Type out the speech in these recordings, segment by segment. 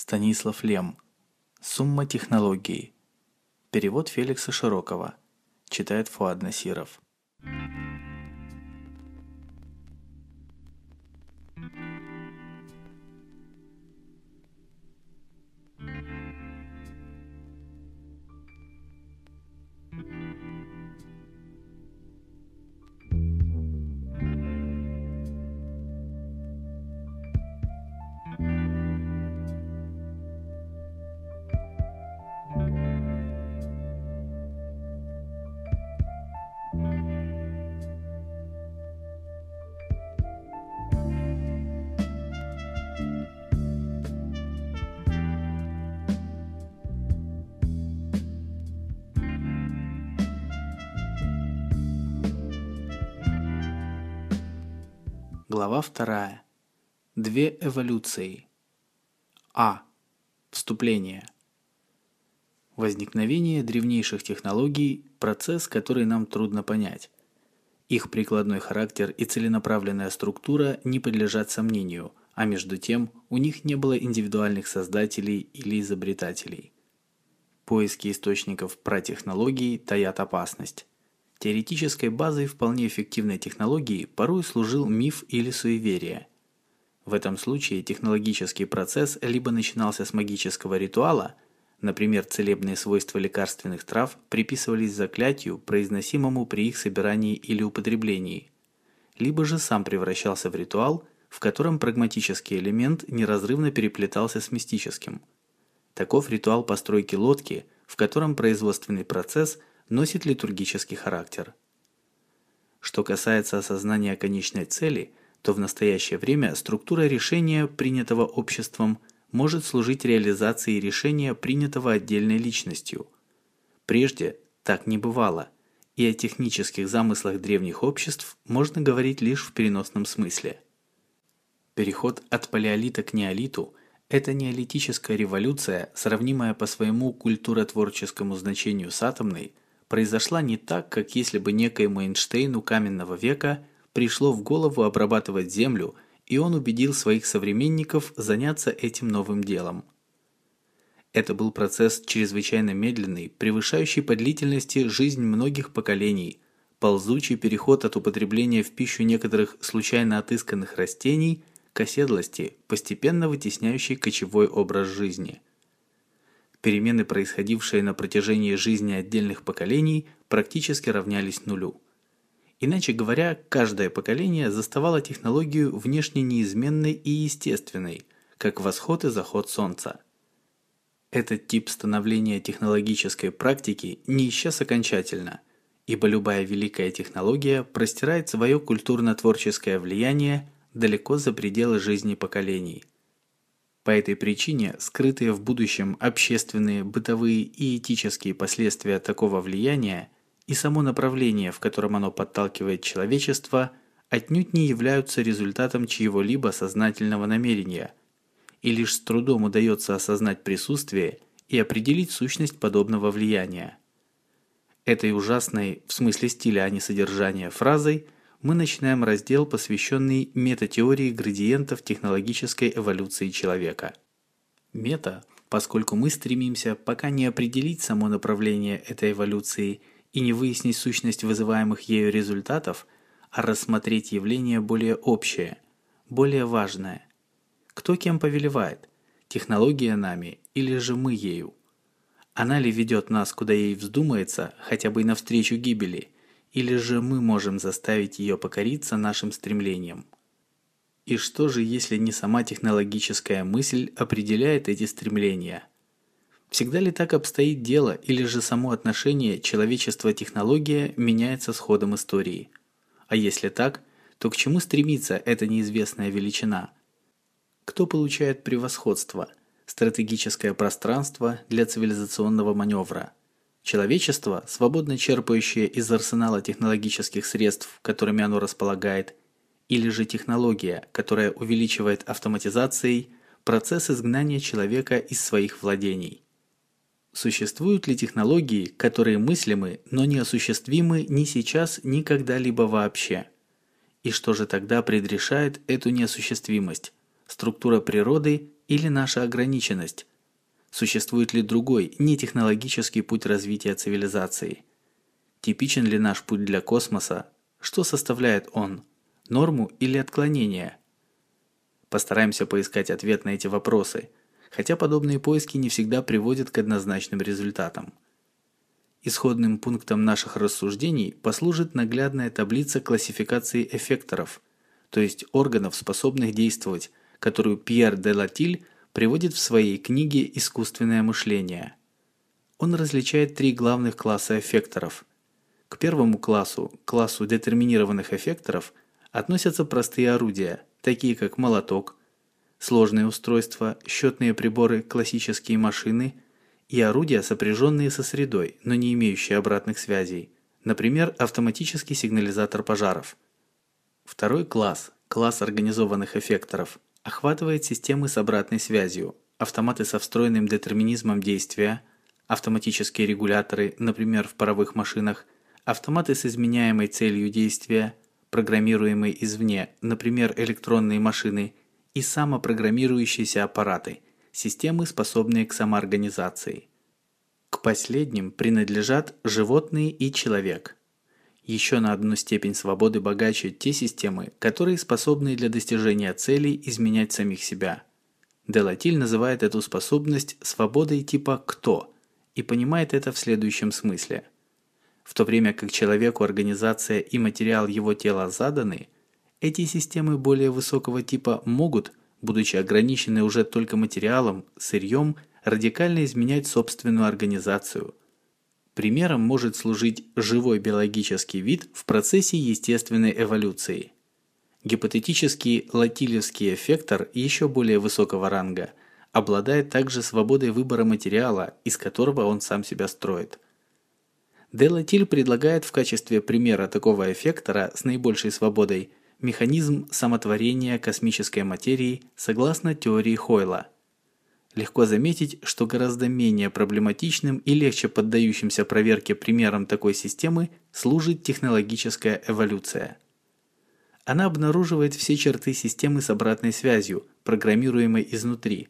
Станислав Лем. Сумма технологий. Перевод Феликса Широкого. Читает Фуад Насиров. Глава вторая. Две эволюции. А. Вступление. Возникновение древнейших технологий – процесс, который нам трудно понять. Их прикладной характер и целенаправленная структура не подлежат сомнению, а между тем у них не было индивидуальных создателей или изобретателей. Поиски источников про технологии таят опасность. Теоретической базой вполне эффективной технологии порой служил миф или суеверие. В этом случае технологический процесс либо начинался с магического ритуала, например, целебные свойства лекарственных трав приписывались заклятию, произносимому при их собирании или употреблении, либо же сам превращался в ритуал, в котором прагматический элемент неразрывно переплетался с мистическим. Таков ритуал постройки лодки, в котором производственный процесс – носит литургический характер. Что касается осознания конечной цели, то в настоящее время структура решения, принятого обществом, может служить реализацией решения, принятого отдельной личностью. Прежде так не бывало, и о технических замыслах древних обществ можно говорить лишь в переносном смысле. Переход от палеолита к неолиту – это неолитическая революция, сравнимая по своему культуротворческому значению с атомной, произошла не так, как если бы некоему Эйнштейну каменного века пришло в голову обрабатывать Землю, и он убедил своих современников заняться этим новым делом. Это был процесс чрезвычайно медленный, превышающий по длительности жизнь многих поколений, ползучий переход от употребления в пищу некоторых случайно отысканных растений к оседлости, постепенно вытесняющий кочевой образ жизни – перемены, происходившие на протяжении жизни отдельных поколений, практически равнялись нулю. Иначе говоря, каждое поколение заставало технологию внешне неизменной и естественной, как восход и заход Солнца. Этот тип становления технологической практики не исчез окончательно, ибо любая великая технология простирает свое культурно-творческое влияние далеко за пределы жизни поколений. По этой причине скрытые в будущем общественные, бытовые и этические последствия такого влияния и само направление, в котором оно подталкивает человечество, отнюдь не являются результатом чьего-либо сознательного намерения, и лишь с трудом удается осознать присутствие и определить сущность подобного влияния. Этой ужасной, в смысле стиля, а не содержания, фразой – мы начинаем раздел, посвященный метатеории градиентов технологической эволюции человека. Мета, поскольку мы стремимся пока не определить само направление этой эволюции и не выяснить сущность вызываемых ею результатов, а рассмотреть явление более общее, более важное. Кто кем повелевает? Технология нами или же мы ею? Она ли ведет нас, куда ей вздумается, хотя бы и навстречу гибели – или же мы можем заставить ее покориться нашим стремлениям? И что же, если не сама технологическая мысль определяет эти стремления? Всегда ли так обстоит дело, или же само отношение человечества-технология меняется с ходом истории? А если так, то к чему стремится эта неизвестная величина? Кто получает превосходство, стратегическое пространство для цивилизационного маневра – Человечество, свободно черпающее из арсенала технологических средств, которыми оно располагает, или же технология, которая увеличивает автоматизацией процесс изгнания человека из своих владений. Существуют ли технологии, которые мыслимы, но не осуществимы ни сейчас, ни когда-либо вообще? И что же тогда предрешает эту неосуществимость? Структура природы или наша ограниченность? Существует ли другой, нетехнологический путь развития цивилизации? Типичен ли наш путь для космоса? Что составляет он? Норму или отклонение? Постараемся поискать ответ на эти вопросы, хотя подобные поиски не всегда приводят к однозначным результатам. Исходным пунктом наших рассуждений послужит наглядная таблица классификации эффекторов, то есть органов, способных действовать, которую Пьер де Латиль приводит в своей книге «Искусственное мышление». Он различает три главных класса эффекторов. К первому классу, классу детерминированных эффекторов, относятся простые орудия, такие как молоток, сложные устройства, счетные приборы, классические машины и орудия, сопряженные со средой, но не имеющие обратных связей, например, автоматический сигнализатор пожаров. Второй класс, класс организованных эффекторов, охватывает системы с обратной связью, автоматы со встроенным детерминизмом действия, автоматические регуляторы, например, в паровых машинах, автоматы с изменяемой целью действия, программируемые извне, например, электронные машины, и самопрограммирующиеся аппараты, системы, способные к самоорганизации. К последним принадлежат животные и человек – еще на одну степень свободы богаче те системы, которые способны для достижения целей изменять самих себя. Делатиль называет эту способность свободой типа «кто» и понимает это в следующем смысле. В то время как человеку организация и материал его тела заданы, эти системы более высокого типа могут, будучи ограничены уже только материалом, сырьем, радикально изменять собственную организацию – Примером может служить живой биологический вид в процессе естественной эволюции. Гипотетический латилевский эффектор еще более высокого ранга обладает также свободой выбора материала, из которого он сам себя строит. Де Латиль предлагает в качестве примера такого эффектора с наибольшей свободой механизм самотворения космической материи согласно теории Хойла – Легко заметить, что гораздо менее проблематичным и легче поддающимся проверке примером такой системы служит технологическая эволюция. Она обнаруживает все черты системы с обратной связью, программируемой изнутри,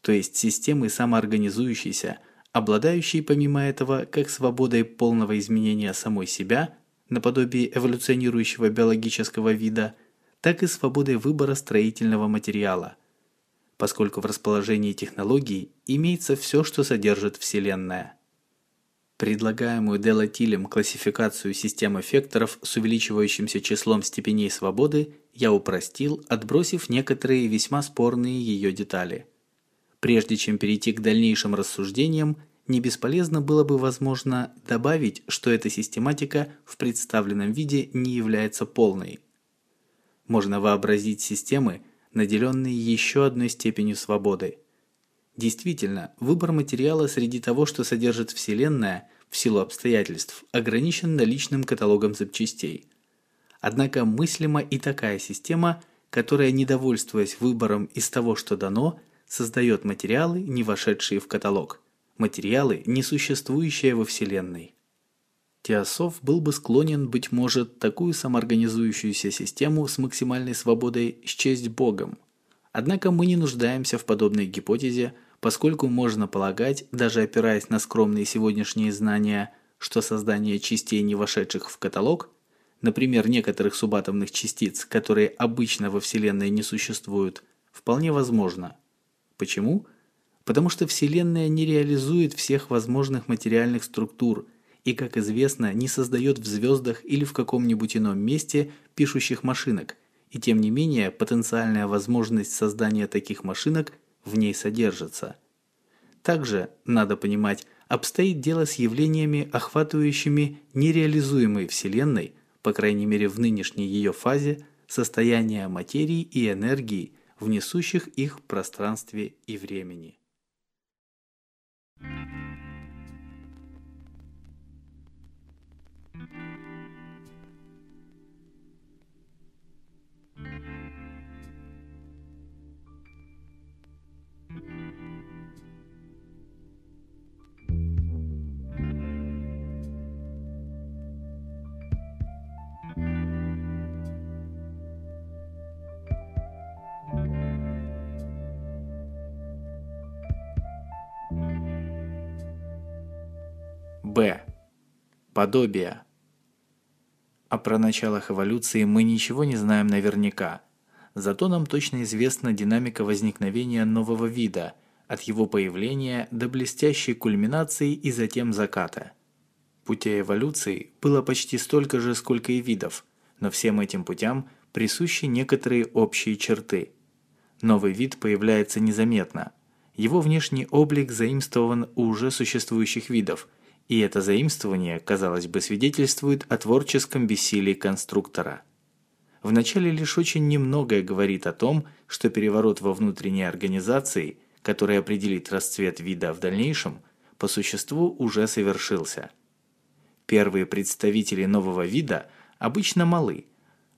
то есть системы самоорганизующейся, обладающей помимо этого как свободой полного изменения самой себя, наподобие эволюционирующего биологического вида, так и свободой выбора строительного материала – поскольку в расположении технологий имеется все, что содержит Вселенная. Предлагаемую Делатилем классификацию систем эффекторов с увеличивающимся числом степеней свободы я упростил, отбросив некоторые весьма спорные ее детали. Прежде чем перейти к дальнейшим рассуждениям, не бесполезно было бы, возможно, добавить, что эта систематика в представленном виде не является полной. Можно вообразить системы, наделенные еще одной степенью свободы. Действительно, выбор материала среди того, что содержит Вселенная, в силу обстоятельств, ограничен наличным каталогом запчастей. Однако мыслима и такая система, которая, недовольствуясь выбором из того, что дано, создает материалы, не вошедшие в каталог, материалы, не существующие во Вселенной. Теософ был бы склонен, быть может, такую самоорганизующуюся систему с максимальной свободой счесть Богом. Однако мы не нуждаемся в подобной гипотезе, поскольку можно полагать, даже опираясь на скромные сегодняшние знания, что создание частей, не вошедших в каталог, например, некоторых субатомных частиц, которые обычно во Вселенной не существуют, вполне возможно. Почему? Потому что Вселенная не реализует всех возможных материальных структур – и, как известно, не создает в звездах или в каком-нибудь ином месте пишущих машинок, и тем не менее потенциальная возможность создания таких машинок в ней содержится. Также, надо понимать, обстоит дело с явлениями, охватывающими нереализуемой Вселенной, по крайней мере в нынешней ее фазе, состояние материи и энергии, внесущих их в пространстве и времени. Б. Подобие. А про началах эволюции мы ничего не знаем наверняка. Зато нам точно известна динамика возникновения нового вида, от его появления до блестящей кульминации и затем заката. Путей эволюции было почти столько же, сколько и видов, но всем этим путям присущи некоторые общие черты. Новый вид появляется незаметно. Его внешний облик заимствован у уже существующих видов, и это заимствование, казалось бы, свидетельствует о творческом бессилии конструктора. Вначале лишь очень немногое говорит о том, что переворот во внутренней организации, который определит расцвет вида в дальнейшем, по существу уже совершился. Первые представители нового вида обычно малы.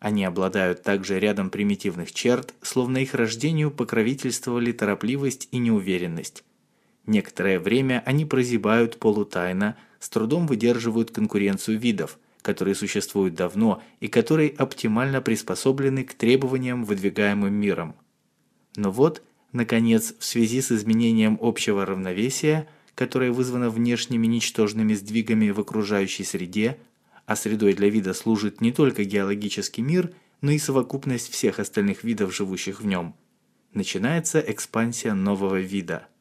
Они обладают также рядом примитивных черт, словно их рождению покровительствовали торопливость и неуверенность. Некоторое время они прозябают полутайно, с трудом выдерживают конкуренцию видов, которые существуют давно и которые оптимально приспособлены к требованиям, выдвигаемым миром. Но вот, наконец, в связи с изменением общего равновесия, которое вызвано внешними ничтожными сдвигами в окружающей среде, а средой для вида служит не только геологический мир, но и совокупность всех остальных видов, живущих в нем, начинается экспансия нового вида –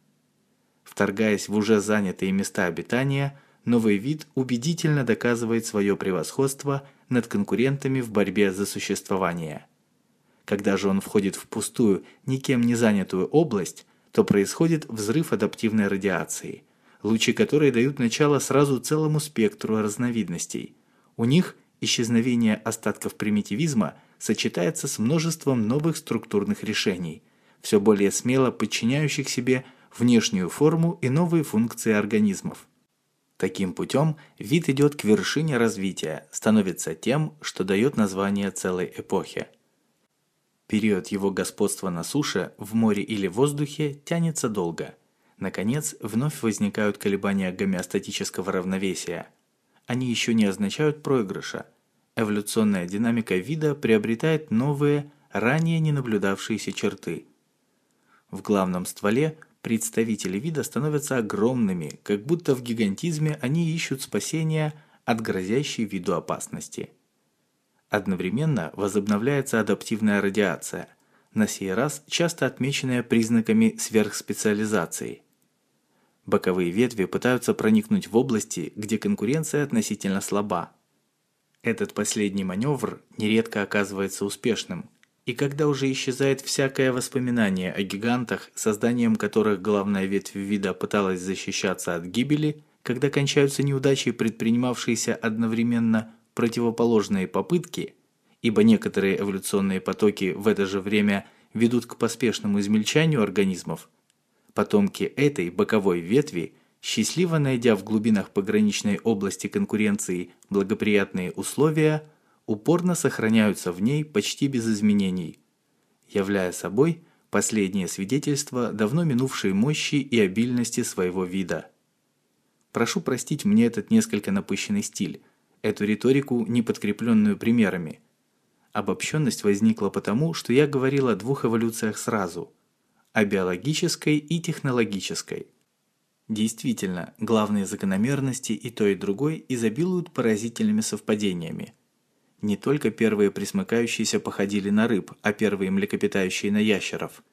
Вторгаясь в уже занятые места обитания, новый вид убедительно доказывает свое превосходство над конкурентами в борьбе за существование. Когда же он входит в пустую, никем не занятую область, то происходит взрыв адаптивной радиации, лучи которой дают начало сразу целому спектру разновидностей. У них исчезновение остатков примитивизма сочетается с множеством новых структурных решений, все более смело подчиняющих себе – внешнюю форму и новые функции организмов. Таким путем вид идет к вершине развития, становится тем, что дает название целой эпохе. Период его господства на суше, в море или воздухе тянется долго. Наконец, вновь возникают колебания гомеостатического равновесия. Они еще не означают проигрыша. Эволюционная динамика вида приобретает новые, ранее не наблюдавшиеся черты. В главном стволе представители вида становятся огромными, как будто в гигантизме они ищут спасения от грозящей виду опасности. Одновременно возобновляется адаптивная радиация, на сей раз часто отмеченная признаками сверхспециализации. Боковые ветви пытаются проникнуть в области, где конкуренция относительно слаба. Этот последний маневр нередко оказывается успешным – и когда уже исчезает всякое воспоминание о гигантах, созданием которых главная ветвь вида пыталась защищаться от гибели, когда кончаются неудачи, предпринимавшиеся одновременно противоположные попытки, ибо некоторые эволюционные потоки в это же время ведут к поспешному измельчанию организмов, потомки этой боковой ветви, счастливо найдя в глубинах пограничной области конкуренции благоприятные условия – упорно сохраняются в ней почти без изменений, являя собой последнее свидетельство давно минувшей мощи и обильности своего вида. Прошу простить мне этот несколько напыщенный стиль, эту риторику, не подкрепленную примерами. Обобщенность возникла потому, что я говорил о двух эволюциях сразу – о биологической и технологической. Действительно, главные закономерности и то и другой изобилуют поразительными совпадениями – не только первые присмыкающиеся походили на рыб, а первые млекопитающие на ящеров.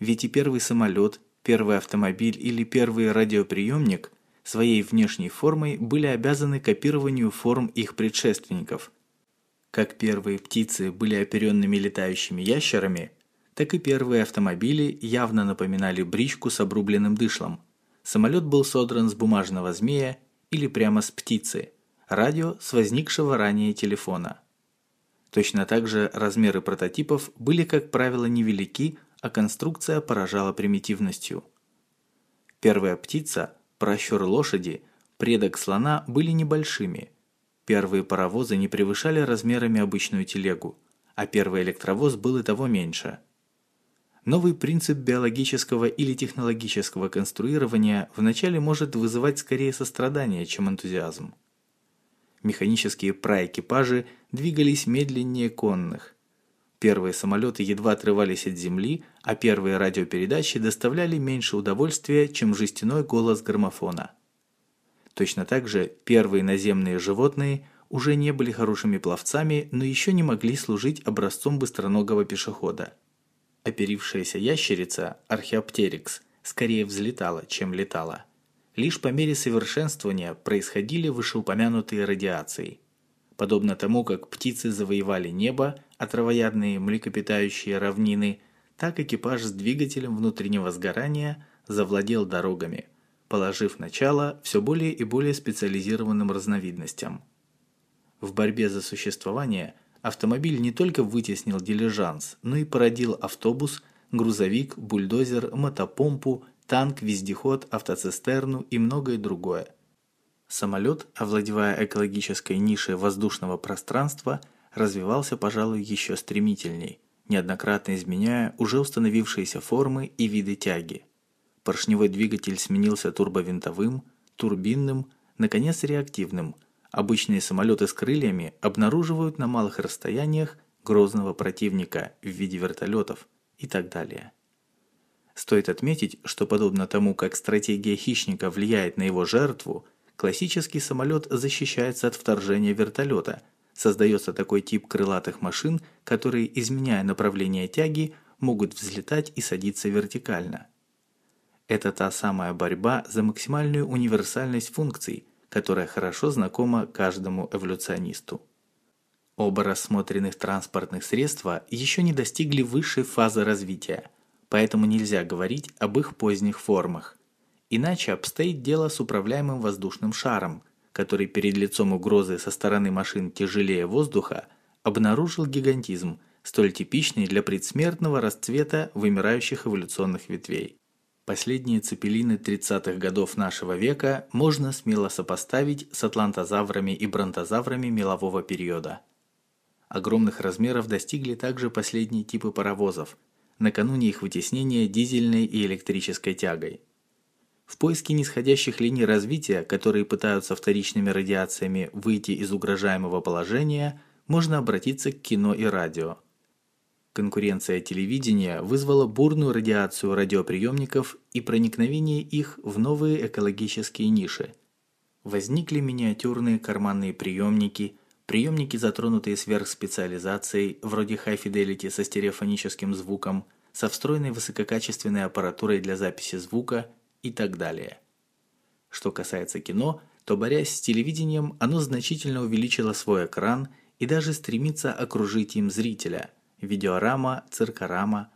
Ведь и первый самолет, первый автомобиль или первый радиоприемник своей внешней формой были обязаны копированию форм их предшественников. Как первые птицы были оперенными летающими ящерами, так и первые автомобили явно напоминали бричку с обрубленным дышлом. Самолет был содран с бумажного змея или прямо с птицы, радио с возникшего ранее телефона. Точно так же размеры прототипов были, как правило, невелики, а конструкция поражала примитивностью. Первая птица, пращур лошади, предок слона были небольшими. Первые паровозы не превышали размерами обычную телегу, а первый электровоз был и того меньше. Новый принцип биологического или технологического конструирования вначале может вызывать скорее сострадание, чем энтузиазм механические праэкипажи двигались медленнее конных. Первые самолеты едва отрывались от земли, а первые радиопередачи доставляли меньше удовольствия, чем жестяной голос граммофона. Точно так же первые наземные животные уже не были хорошими пловцами, но еще не могли служить образцом быстроногого пешехода. Оперившаяся ящерица, археоптерикс, скорее взлетала, чем летала. Лишь по мере совершенствования происходили вышеупомянутые радиации. Подобно тому, как птицы завоевали небо, а травоядные млекопитающие равнины, так экипаж с двигателем внутреннего сгорания завладел дорогами, положив начало все более и более специализированным разновидностям. В борьбе за существование автомобиль не только вытеснил дилижанс, но и породил автобус, грузовик, бульдозер, мотопомпу, танк, вездеход, автоцистерну и многое другое. Самолет, овладевая экологической нишей воздушного пространства, развивался, пожалуй, еще стремительней, неоднократно изменяя уже установившиеся формы и виды тяги. Поршневой двигатель сменился турбовинтовым, турбинным, наконец реактивным, Обычные самолеты с крыльями обнаруживают на малых расстояниях грозного противника в виде вертолетов и так далее. Стоит отметить, что подобно тому, как стратегия хищника влияет на его жертву, классический самолет защищается от вторжения вертолета. Создается такой тип крылатых машин, которые, изменяя направление тяги, могут взлетать и садиться вертикально. Это та самая борьба за максимальную универсальность функций – которая хорошо знакома каждому эволюционисту. Оба рассмотренных транспортных средства еще не достигли высшей фазы развития, поэтому нельзя говорить об их поздних формах. Иначе обстоит дело с управляемым воздушным шаром, который перед лицом угрозы со стороны машин тяжелее воздуха обнаружил гигантизм, столь типичный для предсмертного расцвета вымирающих эволюционных ветвей. Последние цепелины 30-х годов нашего века можно смело сопоставить с атлантозаврами и бронтозаврами мелового периода. Огромных размеров достигли также последние типы паровозов, накануне их вытеснения дизельной и электрической тягой. В поиске нисходящих линий развития, которые пытаются вторичными радиациями выйти из угрожаемого положения, можно обратиться к кино и радио. Конкуренция телевидения вызвала бурную радиацию радиоприемников и проникновение их в новые экологические ниши. Возникли миниатюрные карманные приемники, приемники, затронутые сверхспециализацией, вроде High Fidelity со стереофоническим звуком, со встроенной высококачественной аппаратурой для записи звука и так далее. Что касается кино, то борясь с телевидением, оно значительно увеличило свой экран и даже стремится окружить им зрителя – видеорама, циркорама.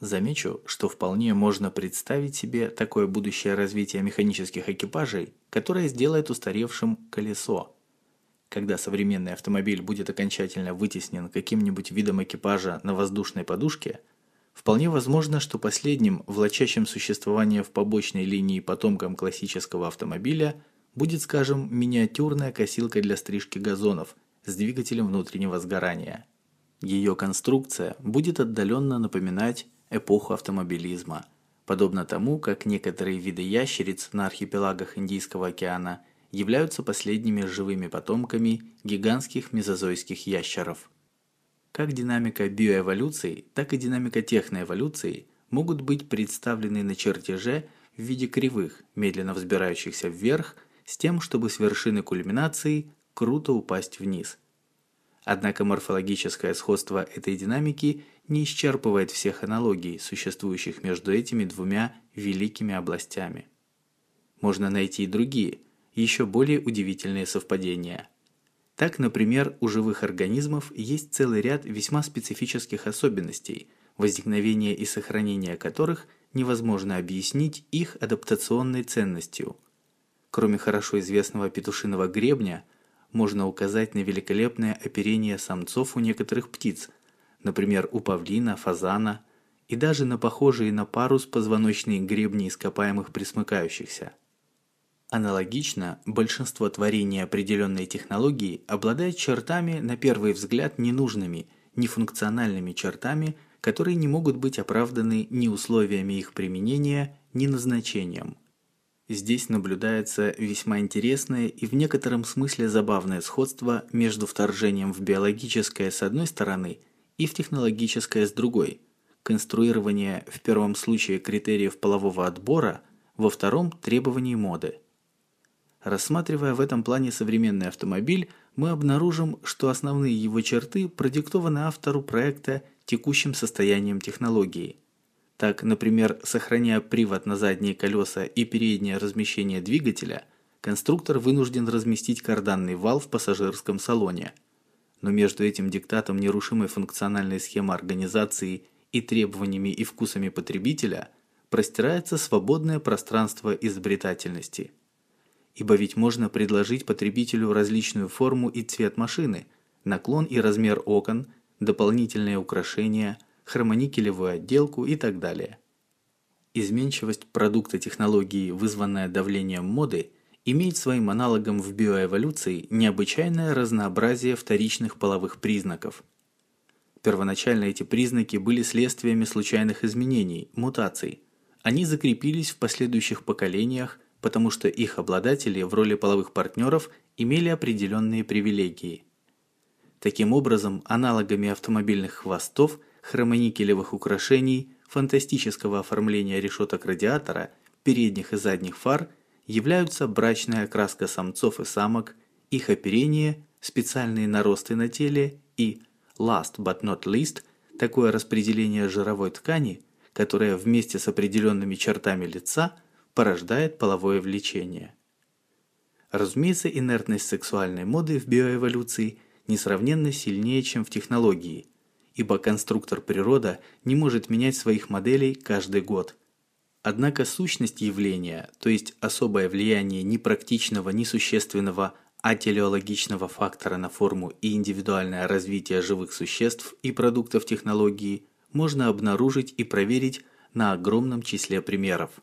Замечу, что вполне можно представить себе такое будущее развитие механических экипажей, которое сделает устаревшим колесо. Когда современный автомобиль будет окончательно вытеснен каким-нибудь видом экипажа на воздушной подушке, вполне возможно, что последним, влачащим существование в побочной линии потомкам классического автомобиля, будет, скажем, миниатюрная косилка для стрижки газонов с двигателем внутреннего сгорания – ее конструкция будет отдаленно напоминать эпоху автомобилизма, подобно тому, как некоторые виды ящериц на архипелагах Индийского океана являются последними живыми потомками гигантских мезозойских ящеров. Как динамика биоэволюции, так и динамика техноэволюции могут быть представлены на чертеже в виде кривых, медленно взбирающихся вверх, с тем, чтобы с вершины кульминации круто упасть вниз – Однако морфологическое сходство этой динамики не исчерпывает всех аналогий, существующих между этими двумя великими областями. Можно найти и другие, еще более удивительные совпадения. Так, например, у живых организмов есть целый ряд весьма специфических особенностей, возникновение и сохранение которых невозможно объяснить их адаптационной ценностью. Кроме хорошо известного петушиного гребня, можно указать на великолепное оперение самцов у некоторых птиц, например, у павлина, фазана, и даже на похожие на парус позвоночные гребни ископаемых пресмыкающихся. Аналогично, большинство творений определенной технологии обладает чертами, на первый взгляд, ненужными, нефункциональными чертами, которые не могут быть оправданы ни условиями их применения, ни назначением – Здесь наблюдается весьма интересное и в некотором смысле забавное сходство между вторжением в биологическое с одной стороны и в технологическое с другой. Конструирование в первом случае критериев полового отбора, во втором требований моды. Рассматривая в этом плане современный автомобиль, мы обнаружим, что основные его черты продиктованы автору проекта текущим состоянием технологии. Так, например, сохраняя привод на задние колеса и переднее размещение двигателя, конструктор вынужден разместить карданный вал в пассажирском салоне. Но между этим диктатом нерушимой функциональной схемы организации и требованиями и вкусами потребителя простирается свободное пространство изобретательности – ибо ведь можно предложить потребителю различную форму и цвет машины, наклон и размер окон, дополнительные украшения, хромоникелевую отделку и так далее. Изменчивость продукта технологии, вызванная давлением моды, имеет своим аналогом в биоэволюции необычайное разнообразие вторичных половых признаков. Первоначально эти признаки были следствиями случайных изменений, мутаций. Они закрепились в последующих поколениях потому что их обладатели в роли половых партнеров имели определенные привилегии. Таким образом, аналогами автомобильных хвостов, хромоникелевых украшений, фантастического оформления решеток радиатора, передних и задних фар являются брачная окраска самцов и самок, их оперение, специальные наросты на теле и, last but not least, такое распределение жировой ткани, которое вместе с определенными чертами лица – порождает половое влечение. Разумеется, инертность сексуальной моды в биоэволюции несравненно сильнее, чем в технологии, ибо конструктор природа не может менять своих моделей каждый год. Однако сущность явления, то есть особое влияние ни практичного, ни существенного ателеологичного фактора на форму и индивидуальное развитие живых существ и продуктов технологии можно обнаружить и проверить на огромном числе примеров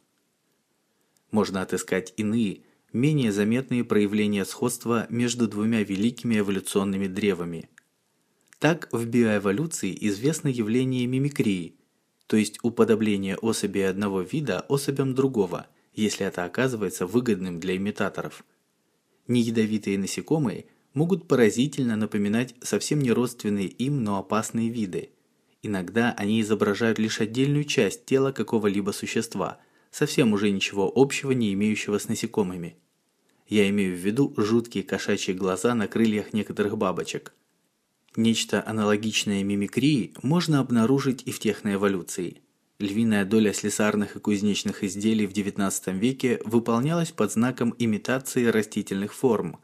можно отыскать иные, менее заметные проявления сходства между двумя великими эволюционными древами. Так в биоэволюции известно явление мимикрии, то есть уподобление особей одного вида особям другого, если это оказывается выгодным для имитаторов. Неядовитые насекомые могут поразительно напоминать совсем не родственные им, но опасные виды. Иногда они изображают лишь отдельную часть тела какого-либо существа – совсем уже ничего общего не имеющего с насекомыми. Я имею в виду жуткие кошачьи глаза на крыльях некоторых бабочек. Нечто аналогичное мимикрии можно обнаружить и в техноэволюции. Львиная доля слесарных и кузнечных изделий в XIX веке выполнялась под знаком имитации растительных форм.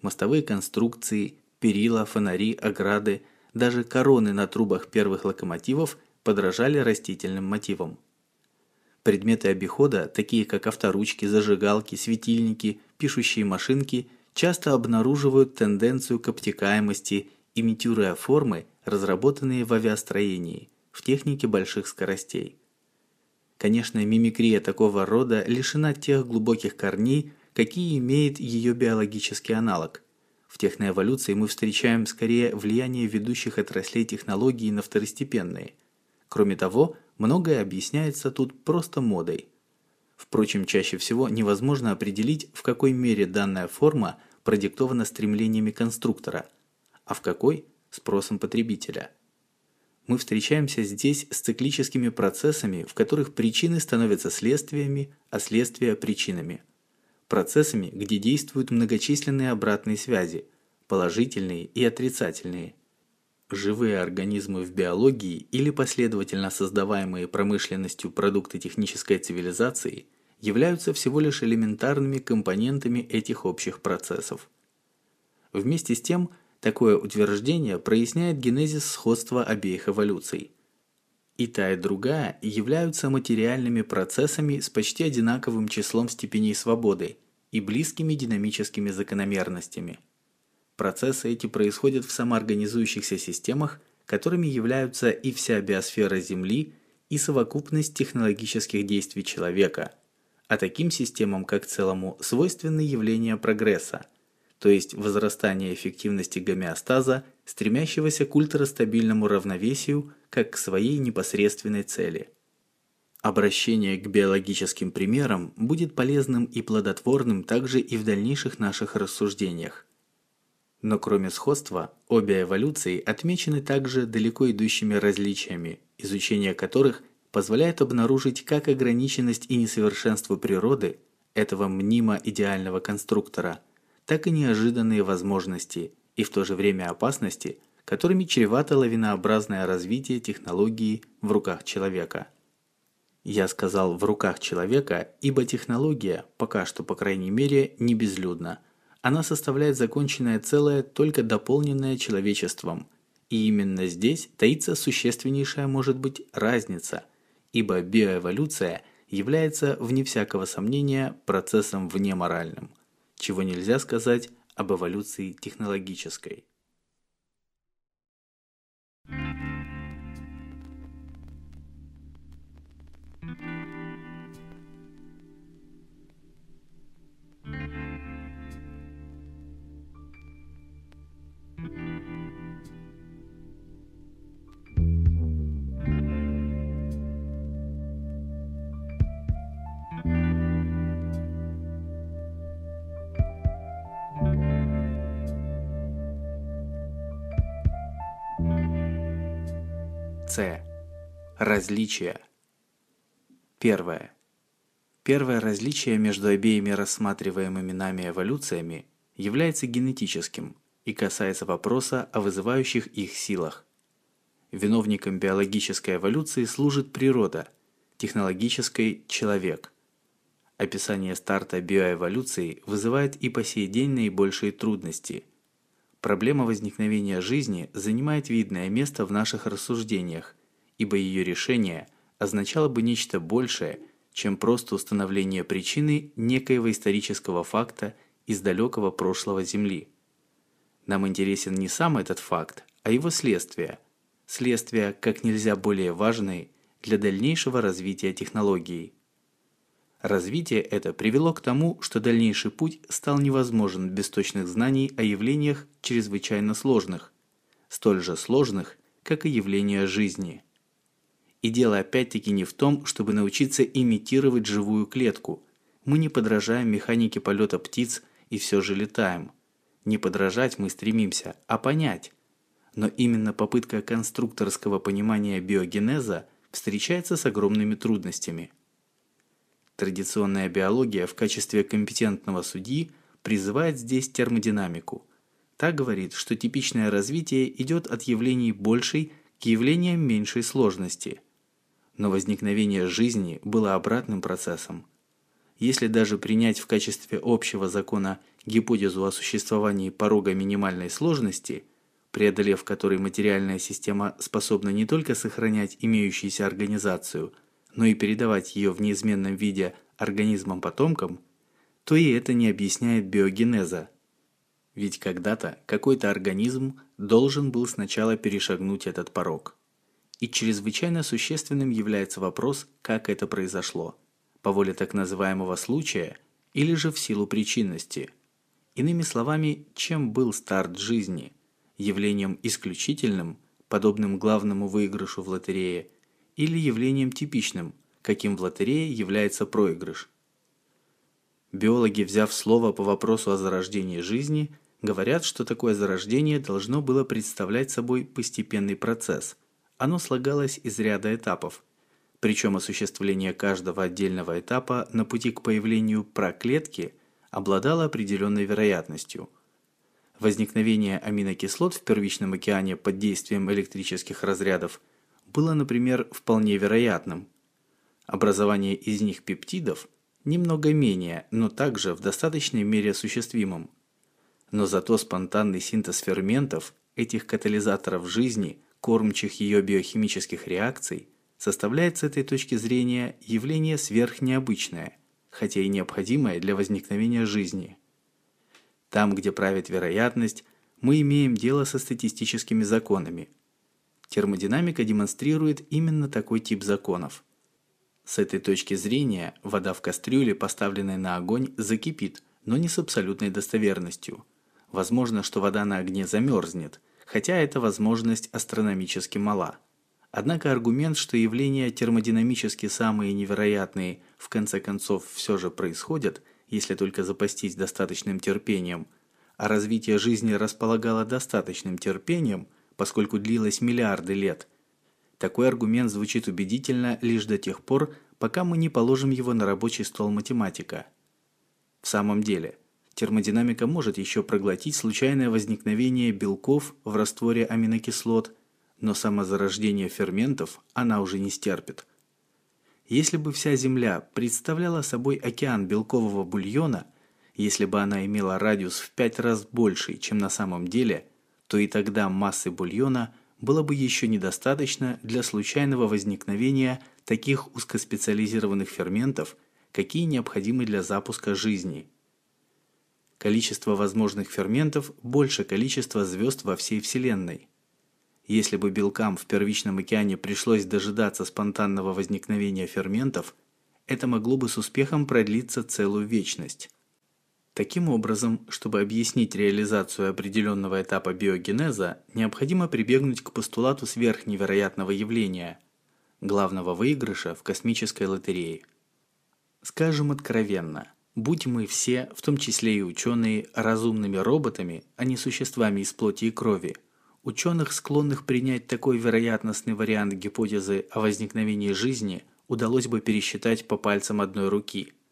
Мостовые конструкции, перила, фонари, ограды, даже короны на трубах первых локомотивов подражали растительным мотивам. Предметы обихода, такие как авторучки, зажигалки, светильники, пишущие машинки, часто обнаруживают тенденцию к обтекаемости, имитируя формы, разработанные в авиастроении, в технике больших скоростей. Конечно, мимикрия такого рода лишена тех глубоких корней, какие имеет ее биологический аналог. В техноэволюции мы встречаем скорее влияние ведущих отраслей технологий на второстепенные. Кроме того, Многое объясняется тут просто модой. Впрочем, чаще всего невозможно определить, в какой мере данная форма продиктована стремлениями конструктора, а в какой – спросом потребителя. Мы встречаемся здесь с циклическими процессами, в которых причины становятся следствиями, а следствия – причинами. Процессами, где действуют многочисленные обратные связи, положительные и отрицательные – Живые организмы в биологии или последовательно создаваемые промышленностью продукты технической цивилизации являются всего лишь элементарными компонентами этих общих процессов. Вместе с тем, такое утверждение проясняет генезис сходства обеих эволюций. И та, и другая являются материальными процессами с почти одинаковым числом степеней свободы и близкими динамическими закономерностями – Процессы эти происходят в самоорганизующихся системах, которыми являются и вся биосфера Земли, и совокупность технологических действий человека. А таким системам, как целому, свойственны явления прогресса, то есть возрастание эффективности гомеостаза, стремящегося к ультрастабильному равновесию, как к своей непосредственной цели. Обращение к биологическим примерам будет полезным и плодотворным также и в дальнейших наших рассуждениях. Но кроме сходства, обе эволюции отмечены также далеко идущими различиями, изучение которых позволяет обнаружить как ограниченность и несовершенство природы, этого мнимо идеального конструктора, так и неожиданные возможности и в то же время опасности, которыми чревато лавинообразное развитие технологии в руках человека. Я сказал в руках человека, ибо технология, пока что по крайней мере, не безлюдна. Она составляет законченное целое, только дополненное человечеством. И именно здесь таится существеннейшая может быть разница, ибо биоэволюция является вне всякого сомнения процессом внеморальным, чего нельзя сказать об эволюции технологической. С. Различия. Первое. Первое различие между обеими рассматриваемыми нами эволюциями является генетическим и касается вопроса о вызывающих их силах. Виновником биологической эволюции служит природа, технологической – человек. Описание старта биоэволюции вызывает и по сей день наибольшие трудности – Проблема возникновения жизни занимает видное место в наших рассуждениях, ибо ее решение означало бы нечто большее, чем просто установление причины некоего исторического факта из далекого прошлого Земли. Нам интересен не сам этот факт, а его следствия. Следствия как нельзя более важные для дальнейшего развития технологий. Развитие это привело к тому, что дальнейший путь стал невозможен без точных знаний о явлениях чрезвычайно сложных, столь же сложных, как и явления жизни. И дело опять-таки не в том, чтобы научиться имитировать живую клетку. Мы не подражаем механике полета птиц и все же летаем. Не подражать мы стремимся, а понять. Но именно попытка конструкторского понимания биогенеза встречается с огромными трудностями – Традиционная биология в качестве компетентного судьи призывает здесь термодинамику. Так говорит, что типичное развитие идет от явлений большей к явлениям меньшей сложности. Но возникновение жизни было обратным процессом. Если даже принять в качестве общего закона гипотезу о существовании порога минимальной сложности, преодолев который материальная система способна не только сохранять имеющуюся организацию – но и передавать ее в неизменном виде организмам-потомкам, то и это не объясняет биогенеза. Ведь когда-то какой-то организм должен был сначала перешагнуть этот порог. И чрезвычайно существенным является вопрос, как это произошло, по воле так называемого случая или же в силу причинности. Иными словами, чем был старт жизни? Явлением исключительным, подобным главному выигрышу в лотерее, или явлением типичным, каким в лотерее является проигрыш. Биологи, взяв слово по вопросу о зарождении жизни, говорят, что такое зарождение должно было представлять собой постепенный процесс. Оно слагалось из ряда этапов, причем осуществление каждого отдельного этапа на пути к появлению проклетки обладало определенной вероятностью. Возникновение аминокислот в первичном океане под действием электрических разрядов – было, например, вполне вероятным. Образование из них пептидов немного менее, но также в достаточной мере осуществимым. Но зато спонтанный синтез ферментов, этих катализаторов жизни, кормчих ее биохимических реакций, составляет с этой точки зрения явление сверхнеобычное, хотя и необходимое для возникновения жизни. Там, где правит вероятность, мы имеем дело со статистическими законами – Термодинамика демонстрирует именно такой тип законов. С этой точки зрения вода в кастрюле, поставленной на огонь, закипит, но не с абсолютной достоверностью. Возможно, что вода на огне замерзнет, хотя эта возможность астрономически мала. Однако аргумент, что явления термодинамически самые невероятные в конце концов все же происходят, если только запастись достаточным терпением, а развитие жизни располагало достаточным терпением – поскольку длилось миллиарды лет. Такой аргумент звучит убедительно лишь до тех пор, пока мы не положим его на рабочий стол математика. В самом деле, термодинамика может еще проглотить случайное возникновение белков в растворе аминокислот, но самозарождение ферментов она уже не стерпит. Если бы вся Земля представляла собой океан белкового бульона, если бы она имела радиус в пять раз больший, чем на самом деле, то и тогда массы бульона было бы еще недостаточно для случайного возникновения таких узкоспециализированных ферментов, какие необходимы для запуска жизни. Количество возможных ферментов больше количества звезд во всей Вселенной. Если бы белкам в первичном океане пришлось дожидаться спонтанного возникновения ферментов, это могло бы с успехом продлиться целую вечность. Таким образом, чтобы объяснить реализацию определенного этапа биогенеза, необходимо прибегнуть к постулату сверхневероятного явления, главного выигрыша в космической лотерее. Скажем откровенно, будь мы все, в том числе и ученые, разумными роботами, а не существами из плоти и крови, ученых, склонных принять такой вероятностный вариант гипотезы о возникновении жизни, удалось бы пересчитать по пальцам одной руки –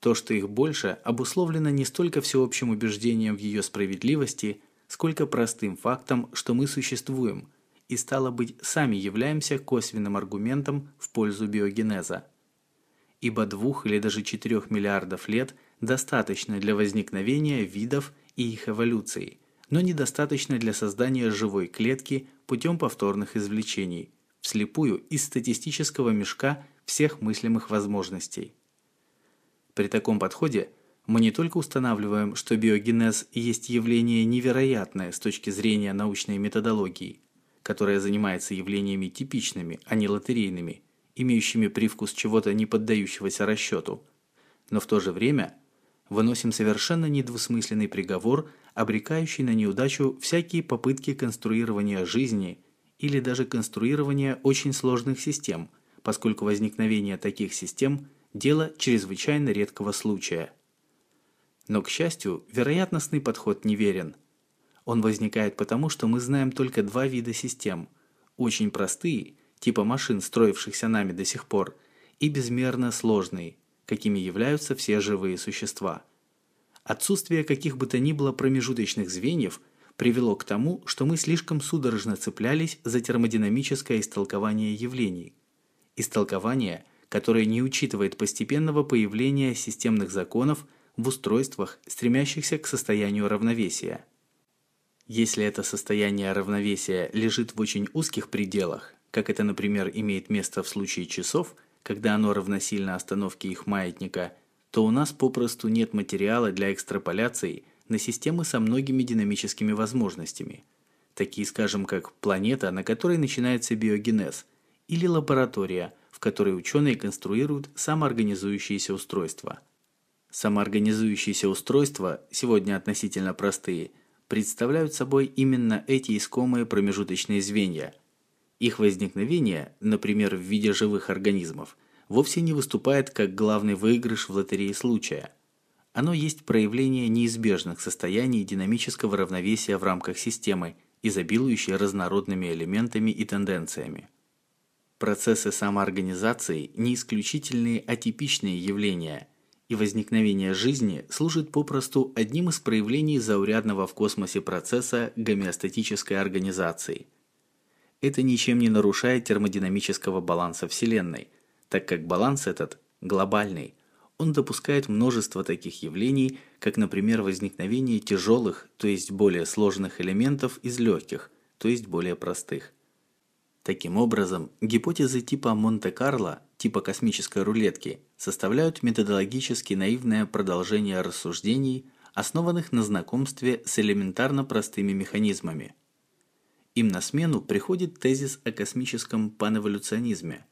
то, что их больше, обусловлено не столько всеобщим убеждением в ее справедливости, сколько простым фактом, что мы существуем, и стало быть, сами являемся косвенным аргументом в пользу биогенеза. Ибо двух или даже четырех миллиардов лет достаточно для возникновения видов и их эволюции, но недостаточно для создания живой клетки путем повторных извлечений, вслепую из статистического мешка всех мыслимых возможностей. При таком подходе мы не только устанавливаем, что биогенез есть явление невероятное с точки зрения научной методологии, которая занимается явлениями типичными, а не лотерейными, имеющими привкус чего-то не поддающегося расчету, но в то же время выносим совершенно недвусмысленный приговор, обрекающий на неудачу всякие попытки конструирования жизни или даже конструирования очень сложных систем, поскольку возникновение таких систем дело чрезвычайно редкого случая. Но, к счастью, вероятностный подход неверен. Он возникает потому, что мы знаем только два вида систем. Очень простые, типа машин, строившихся нами до сих пор, и безмерно сложные, какими являются все живые существа. Отсутствие каких бы то ни было промежуточных звеньев привело к тому, что мы слишком судорожно цеплялись за термодинамическое истолкование явлений. Истолкование – которое не учитывает постепенного появления системных законов в устройствах, стремящихся к состоянию равновесия. Если это состояние равновесия лежит в очень узких пределах, как это, например, имеет место в случае часов, когда оно равносильно остановке их маятника, то у нас попросту нет материала для экстраполяции на системы со многими динамическими возможностями, такие, скажем, как планета, на которой начинается биогенез, или лаборатория – в которой ученые конструируют самоорганизующиеся устройства. Самоорганизующиеся устройства, сегодня относительно простые, представляют собой именно эти искомые промежуточные звенья. Их возникновение, например, в виде живых организмов, вовсе не выступает как главный выигрыш в лотерее случая. Оно есть проявление неизбежных состояний динамического равновесия в рамках системы, изобилующей разнородными элементами и тенденциями. Процессы самоорганизации не исключительные атипичные явления, и возникновение жизни служит попросту одним из проявлений заурядного в космосе процесса гомеостатической организации. Это ничем не нарушает термодинамического баланса Вселенной, так как баланс этот глобальный. Он допускает множество таких явлений, как, например, возникновение тяжелых, то есть более сложных элементов из легких, то есть более простых. Таким образом, гипотезы типа Монте-Карло, типа космической рулетки, составляют методологически наивное продолжение рассуждений, основанных на знакомстве с элементарно простыми механизмами. Им на смену приходит тезис о космическом панэволюционизме.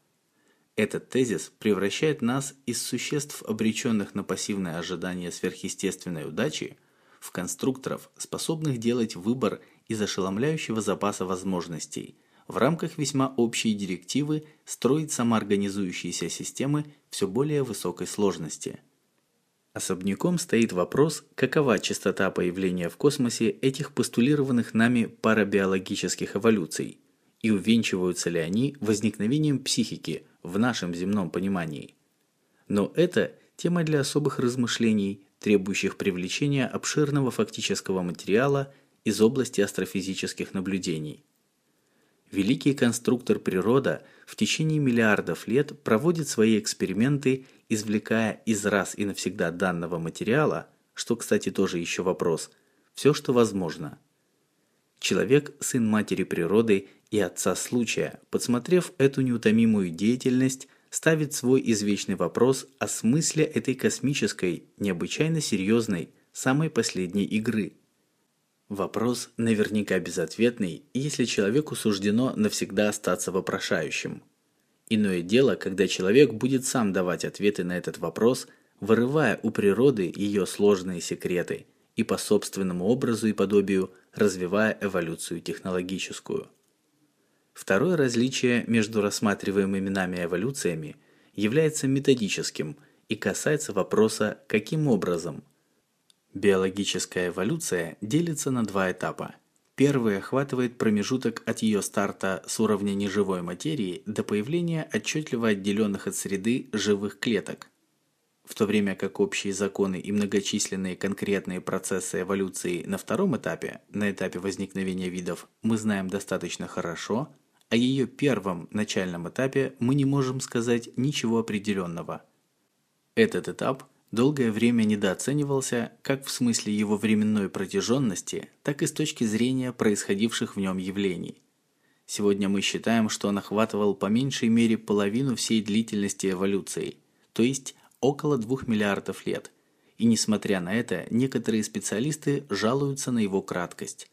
Этот тезис превращает нас из существ, обреченных на пассивное ожидание сверхъестественной удачи, в конструкторов, способных делать выбор из ошеломляющего запаса возможностей – в рамках весьма общей директивы строить самоорганизующиеся системы все более высокой сложности. Особняком стоит вопрос, какова частота появления в космосе этих постулированных нами парабиологических эволюций, и увенчиваются ли они возникновением психики в нашем земном понимании. Но это тема для особых размышлений, требующих привлечения обширного фактического материала из области астрофизических наблюдений. Великий конструктор природа в течение миллиардов лет проводит свои эксперименты, извлекая из раз и навсегда данного материала, что, кстати, тоже еще вопрос, все, что возможно. Человек – сын матери природы и отца случая, подсмотрев эту неутомимую деятельность, ставит свой извечный вопрос о смысле этой космической, необычайно серьезной, самой последней игры. Вопрос наверняка безответный, если человеку суждено навсегда остаться вопрошающим. Иное дело, когда человек будет сам давать ответы на этот вопрос, вырывая у природы ее сложные секреты и по собственному образу и подобию развивая эволюцию технологическую. Второе различие между рассматриваемыми нами эволюциями является методическим и касается вопроса «каким образом?». Биологическая эволюция делится на два этапа. Первый охватывает промежуток от ее старта с уровня неживой материи до появления отчетливо отделенных от среды живых клеток. В то время как общие законы и многочисленные конкретные процессы эволюции на втором этапе, на этапе возникновения видов, мы знаем достаточно хорошо – о ее первом начальном этапе мы не можем сказать ничего определенного. Этот этап долгое время недооценивался как в смысле его временной протяженности, так и с точки зрения происходивших в нем явлений. Сегодня мы считаем, что он охватывал по меньшей мере половину всей длительности эволюции, то есть около 2 миллиардов лет. И несмотря на это, некоторые специалисты жалуются на его краткость.